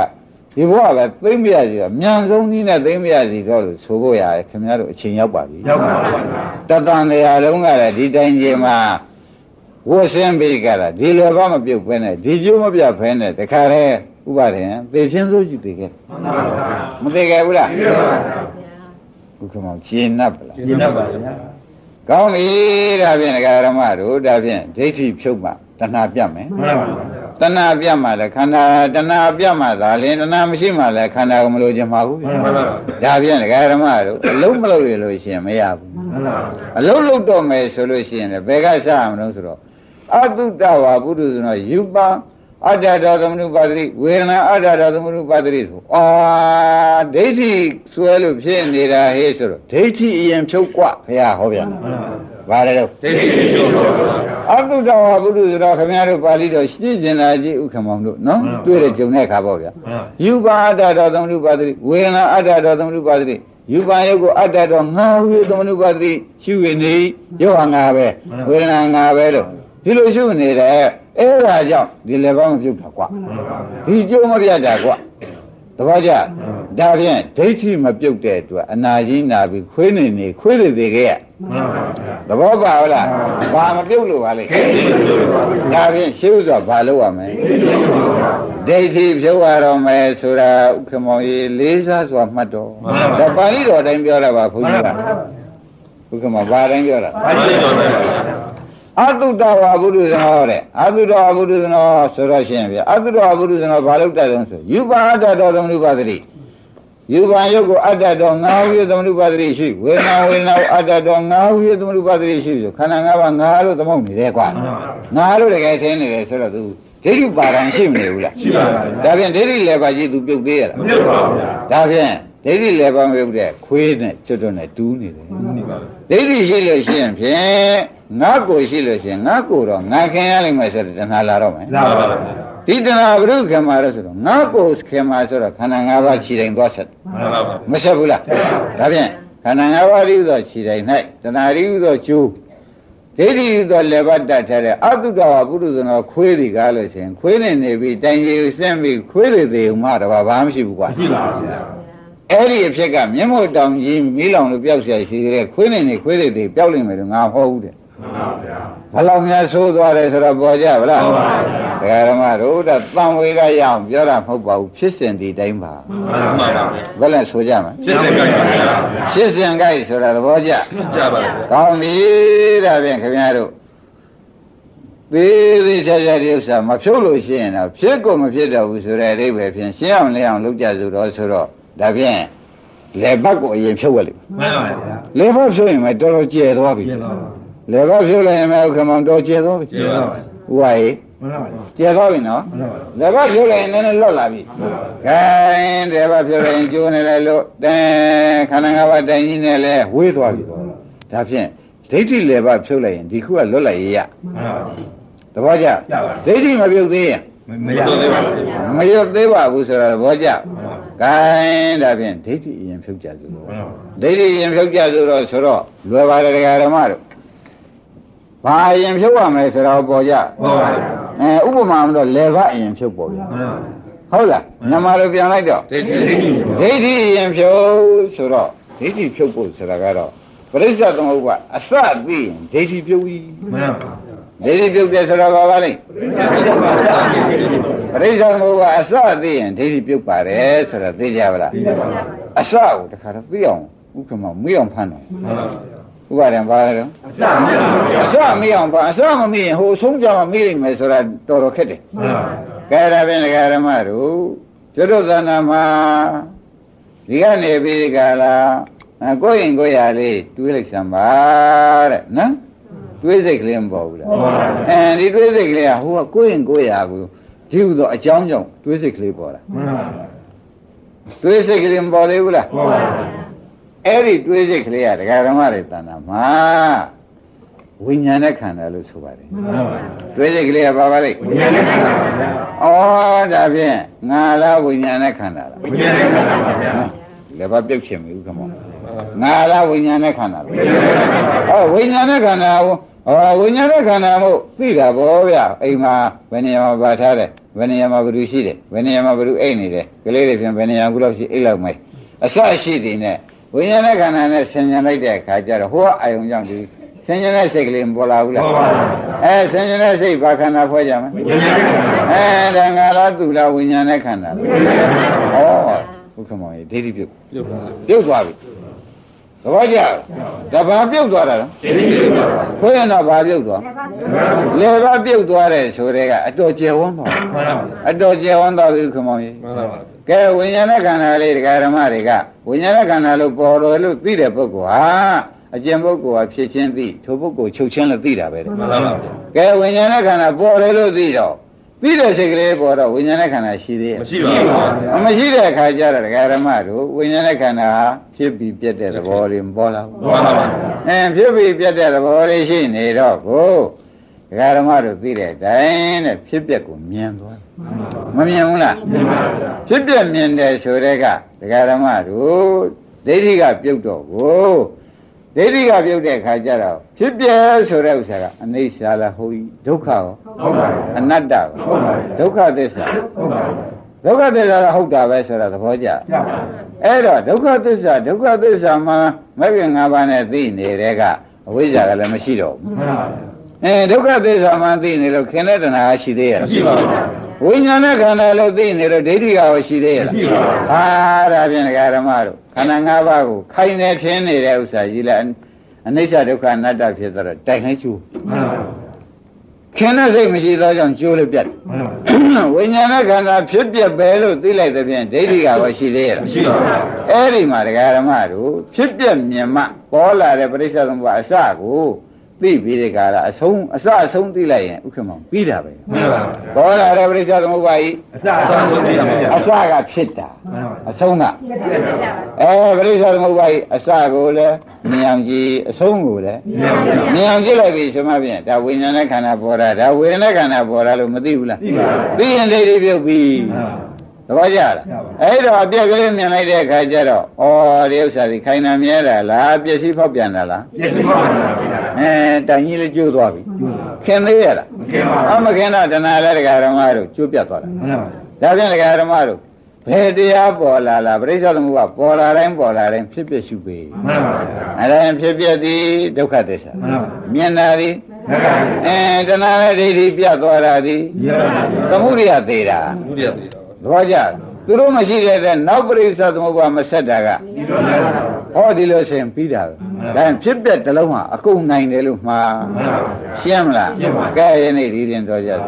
B: ဒီဘဝကသိမ့်ပြရစီတော့မြန်ဆုံးနည်းနဲ့သိမ့်ပြရစီတော့လို့ဆိုဖို့ရတယ်ခင်ဗျားတို့အချိန်ရောက်ပါပြီရောက်ပါပါတတန်တရားလုံးကလည်းဒီတိုင်းကြီးမှာဝှဆင်းပြီးကြတာဒီလည်းဘာမပြုတ်ဖဲနဲ့ဒီကျိုးမပြတ်ဖဲနဲ့တခါတည်း ဥပါရင်သေချင်းစိုးကြည့်သေးခဲ့မသေးခဲ့ဘူးလားသေပါပါဘုရားရှင်း납ပါလားရှင်း납ပါဗျာကောင်းပြီဒါဖြင့်ဒကာရမတို့ဒါဖြင့်ဒိဋ္ဌိဖြုတ်မှတဏှာပြတ်မယ်မှန်ပါပါတဏှာပြတ်မှလည်းခန္ဓာတဏှာပြတ်မှသာလင်တဏှာမရှိမှလည်းခန္ဓာကိုမလို့ချင်ပါဘူးဗျ
C: မှန်ပါပါ
B: ဒါပြန်ဒကာဓမ္မတို့အလုံးမလုံးရလို့ရှိရင်မရဘူးအလုံးလုံးတော့မယ်ဆိုလို့ရှိရင်လည်းဘယ်ကစရမလို့ဆိုတော့အတုတ္တဝါပုရုဇနောယူပ အတ္တတော်သမနုပါတိဝေဒနာအတ္တတော်သမနုပါတိဆိုအာဒိဋ္ဌိဆွဲလို့ဖြစ်နေတာဟေးဆိုတော့ဒိဋ္ဌိအရင်ဖြုတ်กว่าဘုရားဟောပြန်ဘာလဲတော့
C: ဒိဋ္ဌိပြုတ်တော့
B: အတုတ္တဝါပုရုဇနောခင်ဗျားတို့ပါဠိတော်ရှင်းကျင်လာကြည့်ဥက္ကမောင်တို့နော်တွေ့တဲ့ဂျုံတဲ့အခါပေါ့ဗျာ ယူပါအတ္တတော်သမနုပါတိဝေဒနာအတ္တတော်သမနုပါတိယူပါယုတ်ကိုအတ္တတော်ငါဟုသမနုပါတိရှုရနေရုပ်ဟာငါပဲဝေဒနာငါပဲလို့ဒီလိုရှုနေတယ် အဲ့ဒါကြောင့်ဒီလည်းပေါင်းမပြုတ်တာကွာဒီကျိုးမပြတ်တာကွာသဘောကျဒါဖြင့်ဒိဋ္ဌိမပြုတ်တဲ့အတွက်အနာကြီးနာပြီးခွေးနေနေခွေးတွေသေးခဲ့ရသဘောပါဟုတ်လားဘာမပြုတ်လို့ပါလဲဒါဖြင့်ရှင်းဥစွာဘာလုပ်ရမလဲဒိဋ္ဌိဖြုတ်ရတော့မယ်ဆိုတာဥက္ကမောင်ကြီးလေးစားစွာမှတ်တော်ဒါပါဠိတော်တိုင်းပြောတာပါဘုန်းကြီးကဥက္ကမောင်ဘာတိုင်းပြောတာ
C: ပါဠိတော်နဲ့
B: အတုတ္တဝါဘုရုဇနောတဲ့အတုတ္တဝါဘုရုဇနောဆိုတော့ရှင်ဗျအတုတ္တဝါဘုရုဇနောဘာလို့တတ်တယ်ဆိုယူပါအတ္တတော်သမနုပါတိယူပါယုတ်ကိုအတ္တတော်ငါဟုသမနုပါတိရှိဝေဒနာဝေဒနာကိုအတ္တတော်ငါဟုသမနုပါတိရှိဆိုခန္ဓာ၅ပါးငါလို့သမုတ်နေတယ်ကွာငါလို့တကယ်ထင်းနေတယ်ဆိုတော့သူဒိဋ္ဌိပါဒံရှိမနေဘူးလား
C: ရှိပါပါ
B: ဒါဖြင့်ဒိဋ္ဌိလည်းပါကြီးသူပြုတ်သေးရလား
C: မပြုတ်ပါဘူးဗျာ
B: ဒါဖြင့်ဒိဋ္ဌိလည်းပါမပြုတ်တဲ့ခွေးနဲ့ကျွတ်တွတ်နဲ့တူးနေတယ်
C: ဒီပါပဲ
B: ဒိဋ္ဌိရှိလို့ရှိရင်ဖြင့် ငါကိုရှိလို့ရှိရင်ငါကိုတော့ငါခင်ရလိမ့်မယ်ဆိုတော့တဏှာလာတော့မယ်
C: လာပါပါ
B: ဒီတဏှာဘုရုခင်မှာတော့ဆိုတော့ငါကိုခင်မှာဆိုတော့ခန္ဓာ၅ပါးခြေတိုင်းသွားဆက်
C: မှန်ပါပါ
B: မဆက်ဘူးလားဒါဖြင့်ခန္ဓာ၅ပါးဤသောခြေတိုင်း၌တဏှာဤသောကျိုးဒိဋ္ဌိဤသောလက်ပတ်တတ်ထားတဲ့အတုတ္တဝပုရုဇနောခွေးတွေကားလို့ရှိရင်ခွေးနေနေပြီးတိုင်ကြီးကိုဆင်းပြီးခွေးတွေသေးုံမှတော့ဘာမှမရှိဘူးကွာ
C: ရှိပါဘူးဗျာ
B: အဲ့ဒီအဖြစ်ကမျက်မှောက်တောင်ကြီးမီးလောင်လို့ပျောက်เสียရှိသေးတယ်ခွေးနေနေခွေးတွေသေးပျောက်လိမ့်မယ်လို့ငါဟောဘူးတဲ့
C: မှန်ပါဗျာ
B: ဘယ်လောက်များဆိုးသွားတယ်ဆိုတော့ပေါ်ကြဗလား
C: ဟုတ်ပါဘူး
B: ဒကာရမတို့ဒါတန်ဝေကရအောင်ပြောတာမဟုတ်ပါဘူးဖြစ်စဉ်ဒီတိုင်းပါ
C: မှန်ပါဗျာ
B: ဘယ်လဲဆိုကြမှာ
C: ဖြစ်တဲ့ကြိုက်ပါဗျာ
B: ဖြစ်စဉ်ကြိုက်ဆိုတာသဘောကျ
C: ကြပါဗျာ
B: ကောင်းပြီဒါဖြင့်ခင်ဗျားတို့သေးသေးချာချာဒီဥစ္စာမဖြုတ်လို့ရှိရင်တော့ဖြစ်ကိုမဖြစ်တော့ဘူးဆိုတဲ့အဓိပ္ပာယ်ဖြင့်ရှင်းအောင်လဲအောင်လုပ်ကြစို့တော့ဆိုတော့ဒါဖြင့်လေဘတ်ကိုအရင်ဖြုတ်ရလိမ့်မယ်
C: မှန်ပါဗျာ
B: လေဘတ်ဖြုတ်ရင်မတော်တော်ကျဲသွားပြီ
C: ကျေပါပါ
B: လေဘတ်ဖြုတ်လိုက်ရင်မဟုတ်ခမောင်တော်ကျဲသွားပြီ
C: ကျေပါပါ
B: ဥပါရေ
C: မှန်ပါဗျာ
B: ကျဲသွားပြီနော်လေဘတ်ဖြုတ်လိုက်ရင်နည်းနည်းလွတ်လာပြီခိုင်းလေဘတ်ဖြုတ်လိုက်ရင်ကျိုးနေလိုက်လို့တဲခန္ဓာငါးပါးတိုင်ကြီးနဲ့လဲဝေးသွားပြီဒါဖြင့်ဒိဋ္ဌိလေဘတ်ဖြုတ်လိုက်ရင်ဒီခုကလွတ်လိုက်ရရ
C: မှန်ပါ
B: သဘောကျ
C: ကျပါ
B: ဒိဋ္ဌိမပြုတ်သေးရင်
C: မရသေးပါဘူး
B: မရွတ်သေးပါဘူးဆိုတော့သဘောကျခိုင်းဒါဖြင့်ဒိဋ္ဌိအရင်ဖြုတ်ကြစို့
C: မှန်ပါ
B: ဒိဋ္ဌိရင်ဖြုတ်ကြဆိုတော့ဆိုတော့လွယ်ပါတယ်တရားဓမ္မတို့ ဘာအရင်ဖြုတ်ရမယ်ဆိုတော့ပေါ်ကြ
C: ဟုတ်ပါဘူး
B: အဲဥပမာမလို့လေဘအရင်ဖြုတ်ပေါ်ဗျာ
C: မှန်ပါ
B: ဟုတ်လားမြန်မာလိုပြန်လိုက်တော့
C: ဒိဋ္ဌိဒိဋ္ဌိ
B: ဒိဋ္ဌိရင်ဖြုတ်ဆိုတော့ဒိဋ္ဌိဖြုတ်ဖို့ဆိုတာကတော့ပရိစ္ဆေသမုပ္ပါအစသိရင်ဒိဋ္ဌိဖြုတ်ပြီ
C: မှန်ပါ
B: ဒိဋ္ဌိဖြုတ်တယ်ဆိုတော့ဘာပါလဲပရိစ္ဆေသမုပ္ပါအစသိရင်ဒိဋ္ဌိပြုတ်ပါတယ်ဆိုတော့သိကြပါလားအစကိုတခါတော့သိအောင်ဥက္ကမမေးအောင်ဖမ်းတော့ ဥပါဒံပါလဲတော့အစမေးအောင်ပါအစမမေးရင်ဟိုအဆုံးကြမှာမေးနိုင်မယ်ဆိုတာတော်တော်ခက်တယ်ကဲဒါဖြင့်ဒကာရမတို့ကျွတ်တို့သဏ္ဍာန်မှာဒီကနေပြီးဒီကလာအကိုယ့်ရင်ကိုယ့်ရလေးတွေးလိုက်စမ်းပါတဲ့နော်တွေးစိတ်ကလေးမပေါ်ဘူးလားအဲဒီတွေးစိတ်ကလေးကဟိုကကိုယ့်ရင်ကိုယ့်ရကိုဒီဟုသောအကြောင်းကြောင့်တွေးစိတ်ကလေးပေါ်တာ
C: မှန်ပါ
B: တွေးစိတ်ကလေးမပေါ်သေးဘူးလား
C: ဟုတ်ပါဘူး
B: အဲ့ဒီတွေးစိတ်ကလေးကဒကာရမတွေတဏ္ဍာမှာဝိညာဉ်နဲ့ခန္ဓာလို့ဆိုပါတယ်
C: မှန်ပါ
B: တွေးစိတ်ကလေးကဘာပါလိမ့်
C: ဝိညာဉ်နဲ့ခန္ဓာပါဗျာ
B: ဩဒါဖြင့်ငါလားဝိညာဉ်နဲ့ခန္ဓာလား
C: ဝိညာဉ်နဲ့ခန္ဓာပါဗျာ
B: လည်းဘာပြုတ်ချင်မဘူးခမောငါလားဝိညာဉ်နဲ့ခန္ဓာလား
C: ဝိညာဉ်နဲ့ခန္ဓာပါ
B: ဩဝိညာဉ်နဲ့ခန္ဓာဟောဝိညာဉ်နဲ့ခန္ဓာမို့သိတာဗောဗျအိမ်မှာဘယ်နေရာမှာဗာထားတယ်ဘယ်နေရာမှာဘယ်သူရှိတယ်ဘယ်နေရာမှာဘယ်သူအိတ်နေတယ်ကလေးတွေဖြင့်ဘယ်နေရာကူလောက်ရှိအိတ်လောက်မယ်အစရှိတည်နဲ့ ဝိညာဉ်နဲ့ခန္ဓာနဲ့ဆင်ញံလိုက်တဲ့အခါကျတော့ဟိုကအာယုံကြောင့်ဒီဆင်ញံတဲ့စိတ်ကလေးမပေါ်လာဘူးလား
C: ဟုတ်ပါဘူး
B: အဲဆင်ញံတဲ့စိတ်ဘာခန္ဓာဖွဲ့ကြမလဲ
C: ဝိညာဉ်နဲ့ခန္ဓာပါ
B: အဲဒါငါလားသူလားဝိညာဉ်နဲ့ခန္ဓာလားဩဘုခမောင်ရေဒိဋ္ဌိပြုတ်
C: ပြုတ်ပါလား
B: ပြုတ်သွားပြီ သဘောကျဒါဘာပြုတ်သွားတာလဲ
C: ဒိဋ္ဌိပြုတ်သွားပါ
B: ခွေးရင်တော့ဘာပြုတ်သွားလေဘာပြုတ်သွားတယ်ဆိုတဲ့ကအတော်ကျယ်ဝန်းသွား
C: မှန်ပါပါ
B: အတော်ကျယ်ဝန်းသွားပြီခမောင်ကြီး
C: မှန်ပါပါ
B: ကဲဝိညာဉ်နဲ့ခန္ဓာလေးတရားဓမ္မတွေကဝိညာဉ်နဲ့ခန္ဓာလို့ပေါ်တော်လို့သိတဲ့ပုဂ္ဂိုလ်ဟာအကျင့်ပုဂ္ဂိုလ်ဟာဖြစ်ချင်းသိထိုပုဂ္ဂိုလ်ချုပ်ချင်းလို့သိတာပဲတဲ့
C: မှန်ပါပါ
B: ကဲဝိညာဉ်နဲ့ခန္ဓာပေါ်တယ်လို့သိတော့သိတဲ့စိတ်ကလေးပေါ်တော့ဝိညာဉ်နဲ့ခန္ဓာရှိသေးရဲ့
C: မရှိပါဘူး
B: အမရှိတဲ့အခါကျတော့တရားဓမ္မတို့ဝိညာဉ်နဲ့ခန္ဓာဟာဖြစ်ပြီးပြတ်တဲ့သဘောလေးမပေါ်လာဘူး
C: မှန်ပါပါ
B: အင်းဖြစ်ပြီးပြတ်တဲ့သဘောလေးရှိနေတော့ကိုတရားဓမ္မတို့သိတဲ့အတိုင်းတဲ့ဖြစ်ပျက်ကိုမြင်သွားတယ် မမြင်ဘူးလား
C: မှန်ပါပါ
B: ဖြစ်ပျက်မြင်တယ်ဆိုတဲ့ကတရားဓမ္မတို့ဒိဋ္ဌိကပြုတ်တော့ကိုဒိဋ္ဌိကပြုတ်တဲ့အခါကျတော့ဖြစ်ပျက်ဆိုတဲ့ဥစ္စာကအနိစ္စလားဟုတ်ဤဒုက္ခရော
C: ဟုတ်ပါဘူး
B: အနတ္တရော
C: ဟုတ်ပါဘူး
B: ဒုက္ခသစ္စာ
C: ဟုတ်ပါဘူး
B: ဒုက္ခသစ္စာကဟုတ်တာပဲဆိုတာသဘောကျ
C: ရပါဘူး
B: အဲ့တော့ဒုက္ခသစ္စာဒုက္ခသစ္စာမှာမဂ္ဂင်၅ပါးနဲ့သိနေတဲ့ကအဝိဇ္ဇာကလည်းမရှိတော့ဘူး
C: မှန်ပါပါ
B: အဲဒုက္ခသစ္စာမှသိနေလို့ခင်တဲ့တဏှာရှိသေးရဲ့
C: မရှိပါဘူး
B: ဝိညာဉ်နဲ့ခန္ဓာလို့သိနေလို့ဒိဋ္ဌိကရောရှိသေးရဲ့လား
C: မရှိပါဘူး
B: ဟာဒါဖြင့်ဒကာဓမ္မတို့ခန္ဓာ၅ပါးကိုခိုင်နေထင်းနေတဲ့ဥစ္စာကြီးလားအနိစ္စဒုက္ခအနတ္တဖြစ်သွားတော့တိုင်လိုက်ကျိုး
C: မှန်ပါပါ
B: ခင်တဲ့စိတ်မရှိသောကြောင့်ကျိုးလို့ပြတ်တယ်
C: မှန်ပါပါ
B: ဝိညာဉ်နဲ့ခန္ဓာဖြစ်ပြပဲလို့သိလိုက်တဲ့ဖြင့်ဒိဋ္ဌိကရောရှိသေးရဲ့လား
C: မရှိပါဘူး
B: အဲ့ဒီမှာဒကာဓမ္မတို့ဖြစ်ပြမြင်မှပေါ်လာတဲ့ပရိစ္ဆေသမုပ္ပါအစကို သိပြီးတဲ့ကာလအဆုံးအစအဆုံးသိလိုက်ရင်ဥက္ကမောင်ပြီးတာပဲ
C: မှန်ပါပါ
B: ပေါ်လာတဲ့ပရိစ္ဆေသမုပ္ပါဤ
C: အစအဆုံးဆုံးသိရမယ်ဗျာ
B: အစကဖြစ်တာ
C: မှန်ပါပါ
B: အဆုံးကအဲပရိစ္ဆေသမုပ္ပါဤအစကိုလည်းမြင်အောင်ကြည့်အဆုံးကိုလည်း
C: မြင်ပါဗျာ
B: မြင်အောင်ကြည့်လိုက်ပြီဆိုမှဖြင့်ဒါဝိညာဉ်နဲ့ခန္ဓာပေါ်တာဒါဝေဒနာခန္ဓာပေါ်တာလို့မသိဘူးလား
C: သိပါဘူး
B: သိရင်ဒိဋ္ဌိပြုတ်ပြီ
C: မှန်ပါ
B: သဘောကျလားအဲ့တော့အပြက်ကလေးမြင်လိုက်တဲ့အခါကျတော့ဩဒီဥစ္စာဒီခိုင်နာမြဲတာလားပျက်စီးဖောက်ပြန်တာလား
C: ပြည့်စုံပါပါဗျာ
B: အဲတိုင်ကြီးလေးကျိုးသွားပြီ
C: ကျိုးပါ
B: ခင်သေးရလား
C: မကင်းပါ
B: အမခင်တော့တဏှာလည်းတရားဓမ္မတို့ကျိုးပြတ်သွားတာ
C: မှန်ပါ
B: ဒါဖြင့်တရားဓမ္မတို့ဘယ်တရားပေါ်လာလားပရိစ္ဆေသမုပ္ပါပေါ်လာတိုင်းပေါ်လာတိုင်းဖြစ်ဖြစ်ရှုပေ
C: မှန်ပါဗျာ
B: အဲဒါရင်ဖြစ်ဖြစ်သည်ဒုက္ခသစ္စာ
C: မှန်ပါ
B: မြင်တာသည်
C: မှန်ပါ
B: အဲတဏှာနဲ့ဒိဋ္ဌိပြတ်သွားတာသည်
C: ရပါပါ
B: သမှုရိယသေးတာ
C: ဘုရားသေးတော့
B: သဘောကျလား သူတို့မရှိတဲ့အတွက်နောက်ပရိစ္ဆေသမုပ္ပါမဆက်တာက
C: ဒီတော့လည်း
B: ဟောဒီလိုဆိုရင်ပြီးတာပဲဒါရင်ဖြစ်ပြက်တစ်လုံးဟာအကုန်နိုင်တယ်လို့မှား
C: မှန်ပါဗျာ
B: ရှင်းမလား
C: ရှင်းပါ
B: ကဲယနေ့ဒီရင်တော်ကြတယ်